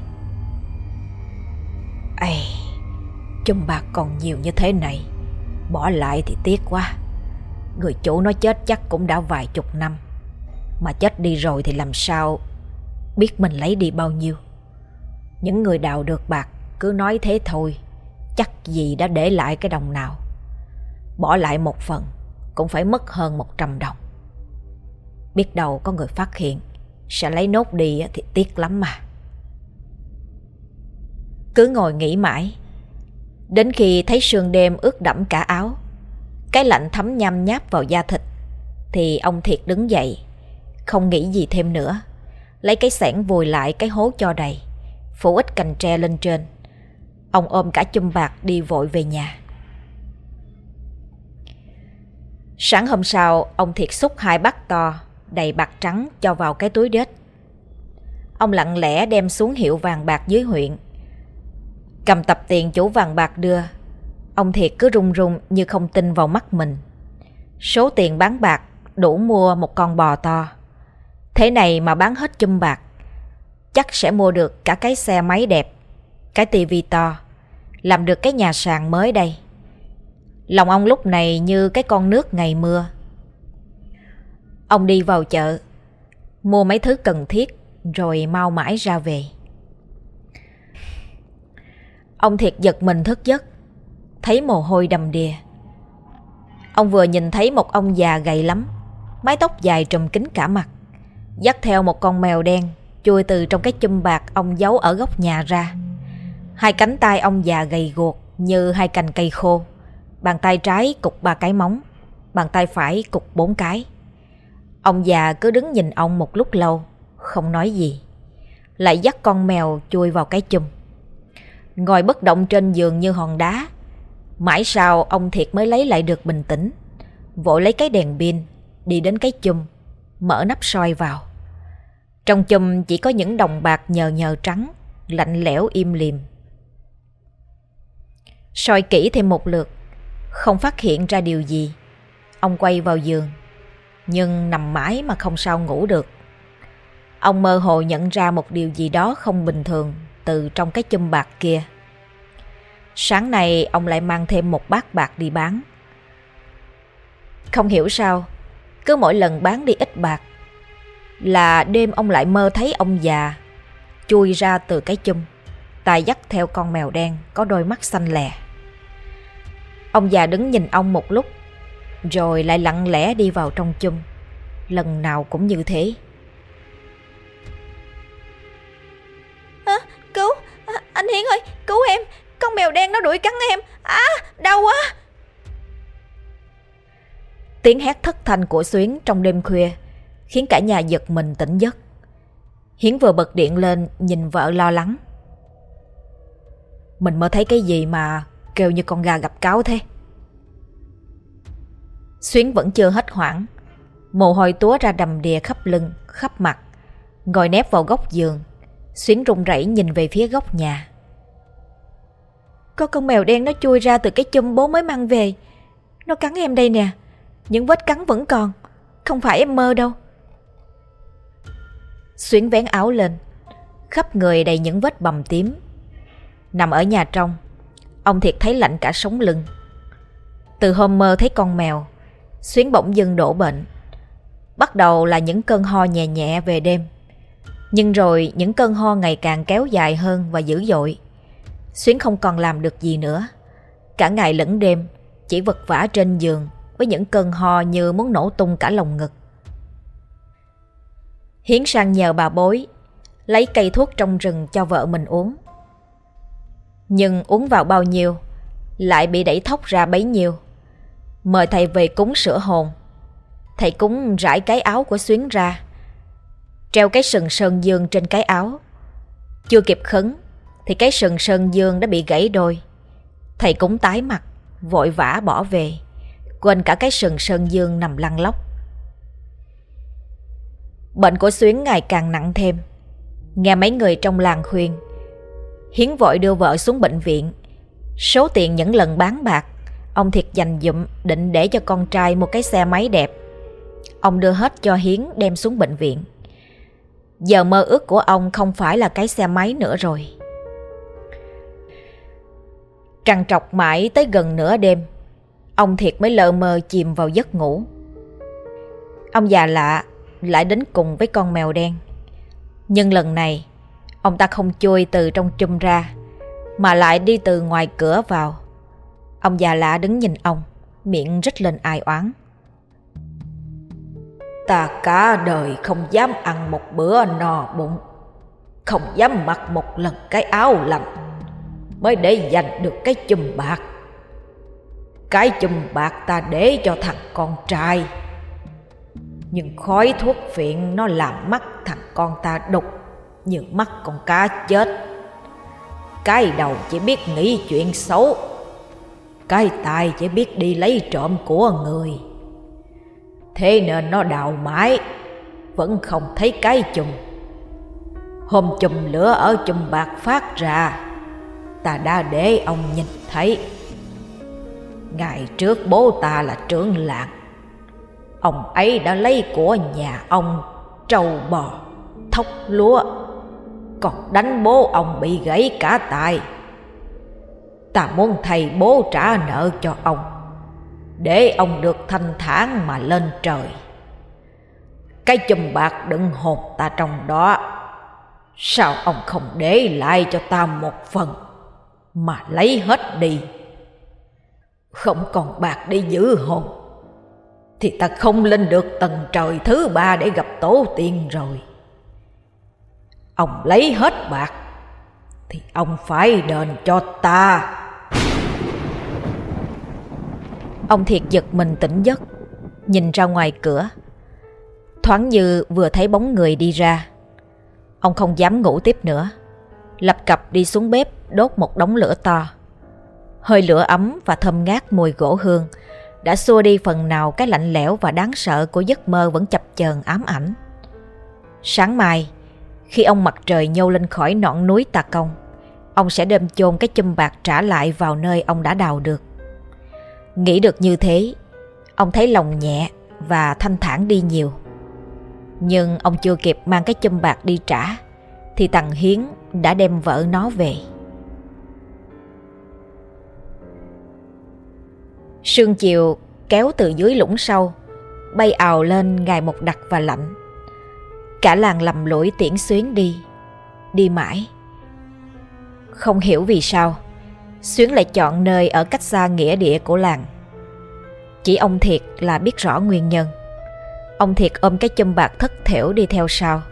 Ây chum bạc còn nhiều như thế này Bỏ lại thì tiếc quá Người chủ nó chết chắc cũng đã vài chục năm Mà chết đi rồi thì làm sao biết mình lấy đi bao nhiêu. Những người đào được bạc cứ nói thế thôi, chắc gì đã để lại cái đồng nào. Bỏ lại một phần cũng phải mất hơn một trăm đồng. Biết đâu có người phát hiện, sẽ lấy nốt đi thì tiếc lắm mà. Cứ ngồi nghĩ mãi, đến khi thấy sương đêm ướt đẫm cả áo, cái lạnh thấm nhăm nháp vào da thịt, thì ông Thiệt đứng dậy, không nghĩ gì thêm nữa lấy cái sẻn vùi lại cái hố cho đầy, phủ ít cành tre lên trên. Ông ôm cả chum bạc đi vội về nhà. Sáng hôm sau, ông Thiệt xúc hai bát to, đầy bạc trắng cho vào cái túi đết. Ông lặng lẽ đem xuống hiệu vàng bạc dưới huyện. Cầm tập tiền chủ vàng bạc đưa, ông Thiệt cứ run run như không tin vào mắt mình. Số tiền bán bạc đủ mua một con bò to. Thế này mà bán hết chum bạc Chắc sẽ mua được cả cái xe máy đẹp Cái tivi to Làm được cái nhà sàn mới đây Lòng ông lúc này như cái con nước ngày mưa. Ông đi vào chợ, Mua mấy thứ cần thiết, Rồi mau mãi ra về. Ông thiệt giật mình thức giấc, Thấy mồ hôi đầm đìa. Ông vừa nhìn thấy một ông già gầy lắm, Mái tóc dài trùm kính cả mặt, Dắt theo một con mèo đen Chui từ trong cái chum bạc ông giấu ở góc nhà ra. Hai cánh tay ông già gầy guộc Như hai cành cây khô. Bàn tay trái cục ba cái móng Bàn tay phải cục bốn cái. Ông già cứ đứng nhìn ông một lúc lâu Không nói gì. Lại dắt con mèo chui vào cái chum Ngồi bất động trên giường như hòn đá Mãi sau ông Thiệt mới lấy lại được bình tĩnh Vội lấy cái đèn pin Đi đến cái chum Mở nắp soi vào. Trong chùm chỉ có những đồng bạc nhờ nhờ trắng, lạnh lẽo im lìm. soi kỹ thêm một lượt, không phát hiện ra điều gì. Ông quay vào giường, nhưng nằm mãi mà không sao ngủ được. Ông mơ hồ nhận ra một điều gì đó không bình thường từ trong cái chum bạc kia. Sáng nay ông lại mang thêm một bát bạc đi bán. Không hiểu sao, cứ mỗi lần bán đi ít bạc là đêm ông lại mơ thấy ông già chui ra từ cái chum, tài dắt theo con mèo đen có đôi mắt xanh lè. Ông già đứng nhìn ông một lúc, rồi lại lặng lẽ đi vào trong chum, lần nào cũng như thế. À, cứu, à, anh Hiển ơi, cứu em, con mèo đen nó đuổi cắn em, à, đau quá. Tiếng hét thất thanh của Xuyến trong đêm khuya khiến cả nhà giật mình tỉnh giấc. Hiến vừa bật điện lên nhìn vợ lo lắng. Mình mơ thấy cái gì mà kêu như con gà gặp cáo thế? Xuyến vẫn chưa hết hoảng. Mồ hôi túa ra đầm đìa khắp lưng, khắp mặt. Ngồi nép vào góc giường. Xuyến run rẩy nhìn về phía góc nhà. Có con mèo đen nó chui ra từ cái chum bố mới mang về. Nó cắn em đây nè. Những vết cắn vẫn còn. Không phải em mơ đâu. Xuyến vén áo lên. Khắp người đầy những vết bầm tím. Nằm ở nhà trong, ông Thiệt thấy lạnh cả sống lưng. Từ hôm mơ thấy con mèo, Xuyến bỗng dưng đổ bệnh. Bắt đầu là những cơn ho nhẹ nhẹ về đêm. Nhưng rồi những cơn ho ngày càng kéo dài hơn và dữ dội. Xuyến không còn làm được gì nữa. Cả ngày lẫn đêm, chỉ vật vã trên giường với những cơn ho như muốn nổ tung cả lồng ngực. Hiến sang nhờ bà bối, lấy cây thuốc trong rừng cho vợ mình uống. Nhưng uống vào bao nhiêu, lại bị đẩy thóc ra bấy nhiêu. Mời thầy về cúng sửa hồn. Thầy cúng rải cái áo của Xuyến ra, treo cái sừng sơn dương trên cái áo. Chưa kịp khấn, thì cái sừng sơn dương đã bị gãy đôi. Thầy cúng tái mặt, vội vã bỏ về, quên cả cái sừng sơn dương nằm lăn lóc. Bệnh của Xuyến ngày càng nặng thêm. Nghe mấy người trong làng khuyên, Hiến vội đưa vợ xuống bệnh viện. Số tiền những lần bán bạc, ông Thiệt dành dụm định để cho con trai một cái xe máy đẹp. Ông đưa hết cho Hiến đem xuống bệnh viện. Giờ mơ ước của ông không phải là cái xe máy nữa rồi. Trằn trọc mãi tới gần nửa đêm, ông Thiệt mới lờ mờ chìm vào giấc ngủ. Ông già lạ lại đến cùng với con mèo đen. Nhưng lần này, ông ta không chui từ trong chum ra, mà lại đi từ ngoài cửa vào. Ông già lạ đứng nhìn ông, miệng rít lên ai oán. Ta cả đời không dám ăn một bữa no bụng, không dám mặc một lần cái áo lạnh, mới để giành được cái chùm bạc. Cái chùm bạc ta để cho thằng con trai nhưng khói thuốc phiện nó làm mắt thằng con ta đục nhưng mắt con cá chết. Cái đầu chỉ biết nghĩ chuyện xấu. Cái tai chỉ biết đi lấy trộm của người. Thế nên nó đào mãi Vẫn không thấy cái chùm. Hôm chùm lửa ở chùm bạc phát ra Ta đã để ông nhìn thấy. Ngày trước bố ta là trưởng làng. Ông ấy đã lấy của nhà ông trâu bò, thóc lúa. Còn đánh bố ông bị gãy cả tay. Ta muốn thầy bố trả nợ cho ông, Để ông được thanh thản mà lên trời. Cái chùm bạc đựng hồn ta trong đó, Sao ông không để lại cho ta một phần Mà lấy hết đi? Không còn bạc để giữ hồn, thì ta không lên được tầng trời thứ ba để gặp tổ tiên rồi. Ông lấy hết bạc thì ông phải đền cho ta. Ông thiệt giật mình tỉnh giấc, nhìn ra ngoài cửa. Thoáng như vừa thấy bóng người đi ra. Ông không dám ngủ tiếp nữa. Lập cập đi xuống bếp đốt một đống lửa to. Hơi lửa ấm và thơm ngát mùi gỗ hương đã xua đi phần nào cái lạnh lẽo và đáng sợ của giấc mơ vẫn chập chờn ám ảnh. Sáng mai, khi ông mặt trời nhô lên khỏi ngọn núi Tà Công, ông sẽ đem chôn cái chum bạc trả lại vào nơi ông đã đào được. Nghĩ được như thế, ông thấy lòng nhẹ và thanh thản đi nhiều. Nhưng ông chưa kịp mang cái chum bạc đi trả, thì Tằng Hiến đã đem vợ nó về. Sương chiều kéo từ dưới lũng sâu, bay ào lên ngày một đặc và lạnh. Cả làng lầm lỗi tiễn xuyến đi, đi mãi. Không hiểu vì sao, Xuyến lại chọn nơi ở cách xa nghĩa địa của làng. Chỉ ông Thiệt là biết rõ nguyên nhân. Ông Thiệt ôm cái chum bạc thất thểu đi theo sau.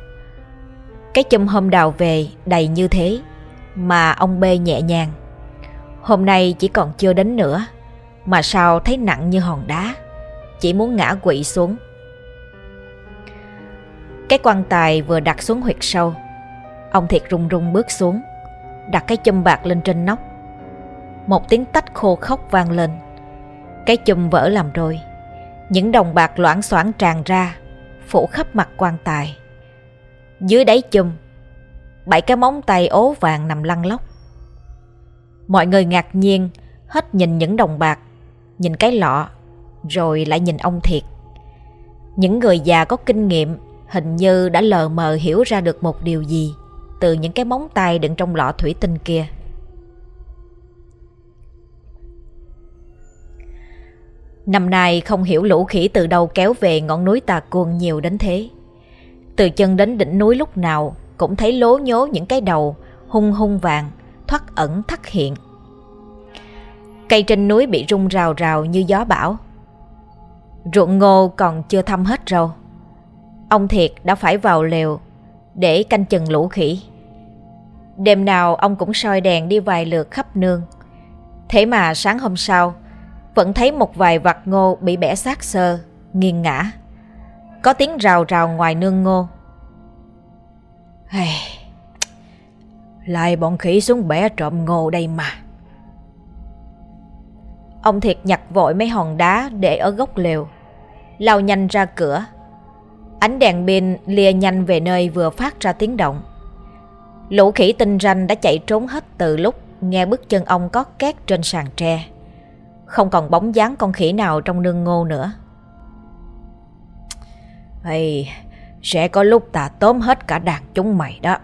Cái chum hôm đào về đầy như thế, mà ông bê nhẹ nhàng. Hôm nay chỉ còn chưa đến nữa mà sao thấy nặng như hòn đá Chỉ muốn ngã quỵ xuống cái quan tài vừa đặt xuống huyệt sâu Ông Thiệt rung rung bước xuống Đặt cái chum bạc lên trên nóc Một tiếng tách khô khóc vang lên Cái chum vỡ làm đôi Những đồng bạc loãng xoảng tràn ra, phủ khắp mặt quan tài. Dưới đáy chum, bảy cái móng tay ố vàng nằm lăn lóc. Mọi người ngạc nhiên, hết nhìn những đồng bạc, nhìn cái lọ, rồi lại nhìn ông Thiệt. Những người già có kinh nghiệm hình như đã lờ mờ hiểu ra được một điều gì từ những cái móng tay đựng trong lọ thủy tinh kia. Năm nay không hiểu lũ khỉ từ đâu kéo về ngọn núi Tà Cuồng nhiều đến thế. Từ chân đến đỉnh núi lúc nào cũng thấy lố nhố những cái đầu hung hung vàng, thoát ẩn thắt hiện. Cây trên núi bị rung rào rào như gió bão. Ruộng ngô còn chưa thăm hết rồi Ông Thiệt đã phải vào lều để canh chừng lũ khỉ. Đêm nào ông cũng soi đèn đi vài lượt khắp nương. Thế mà sáng hôm sau, vẫn thấy một vài vặt ngô bị bẻ xác sơ, nghiêng ngã. Có tiếng rào rào ngoài nương ngô. Hey, lại bọn khỉ xuống bẻ trộm ngô đây mà. Ông Thiệt nhặt vội mấy hòn đá để ở gốc lều, lao nhanh ra cửa. Ánh đèn pin lìa nhanh về nơi vừa phát ra tiếng động. Lũ khỉ tinh ranh đã chạy trốn hết từ lúc nghe bước chân ông có két trên sàn tre. Không còn bóng dáng con khỉ nào trong nương ngô nữa. Ê, sẽ có lúc ta tóm hết cả đàn chúng mày đó.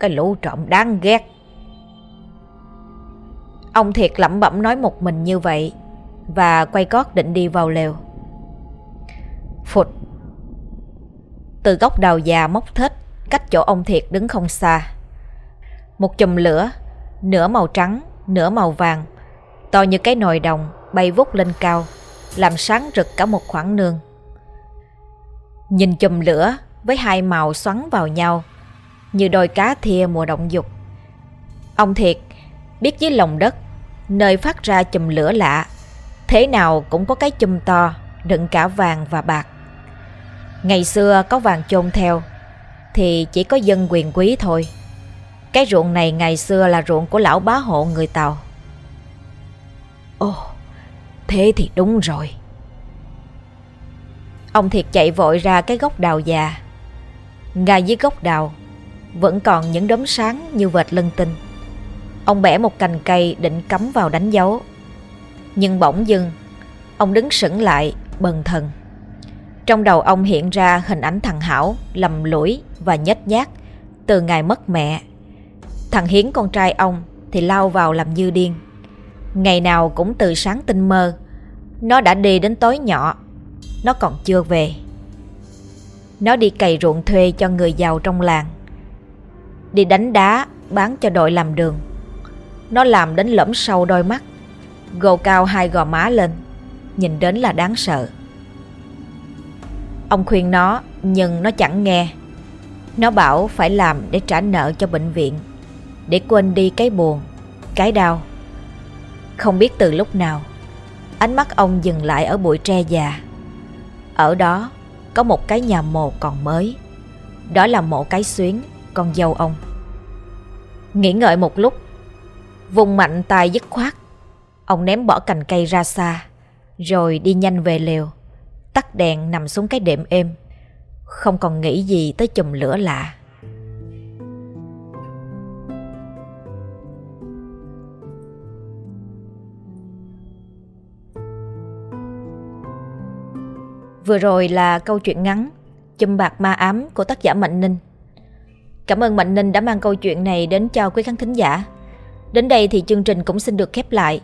Cái lũ trộm đáng ghét. Ông Thiệt lẩm bẩm nói một mình như vậy và quay cót định đi vào lều. Phụt. Từ góc đào già móc thết cách chỗ ông Thiệt đứng không xa. Một chùm lửa, nửa màu trắng, nửa màu vàng, to như cái nồi đồng bay vút lên cao, làm sáng rực cả một khoảng nương. Nhìn chùm lửa với hai màu xoắn vào nhau, như đôi cá thia mùa động dục. Ông Thiệt biết dưới lòng đất, nơi phát ra chùm lửa lạ, thế nào cũng có cái chùm to, đựng cả vàng và bạc. Ngày xưa có vàng chôn theo, thì chỉ có dân quyền quý thôi. Cái ruộng này ngày xưa là ruộng của lão bá hộ người Tàu. Ồ, thế thì đúng rồi. Ông Thiệt chạy vội ra cái gốc đào già. Ngay dưới gốc đào vẫn còn những đốm sáng như vệt lân tinh. Ông bẻ một cành cây định cắm vào đánh dấu. Nhưng bỗng dưng, ông đứng sững lại, bần thần. Trong đầu ông hiện ra hình ảnh thằng Hảo lầm lũi và nhếch nhác từ ngày mất mẹ. Thằng Hiến con trai ông thì lao vào làm như điên. Ngày nào cũng từ sáng tinh mơ, nó đã đi đến tối nhỏ, nó còn chưa về. Nó đi cày ruộng thuê cho người giàu trong làng. Đi đánh đá bán cho đội làm đường. Nó làm đến lõm sâu đôi mắt, gồ cao hai gò má lên, nhìn đến là đáng sợ. Ông khuyên nó nhưng nó chẳng nghe. Nó bảo phải làm để trả nợ cho bệnh viện, để quên đi cái buồn, cái đau. Không biết từ lúc nào, ánh mắt ông dừng lại ở bụi tre già. Ở đó có một cái nhà mồ còn mới. Đó là mộ cái xuyến, con dâu ông. Nghĩ ngợi một lúc, vùng mạnh tay dứt khoát. Ông ném bỏ cành cây ra xa, rồi đi nhanh về lều tắt đèn nằm xuống cái đệm êm. Không còn nghĩ gì tới chùm lửa lạ. Vừa rồi là câu chuyện ngắn, Chùm bạc ma ám của tác giả Mạnh Ninh. Cảm ơn Mạnh Ninh đã mang câu chuyện này đến cho quý khán thính giả. Đến đây thì chương trình cũng xin được khép lại.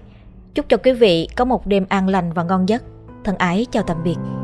Chúc cho quý vị có một đêm an lành và ngon giấc. Thân ái chào tạm biệt.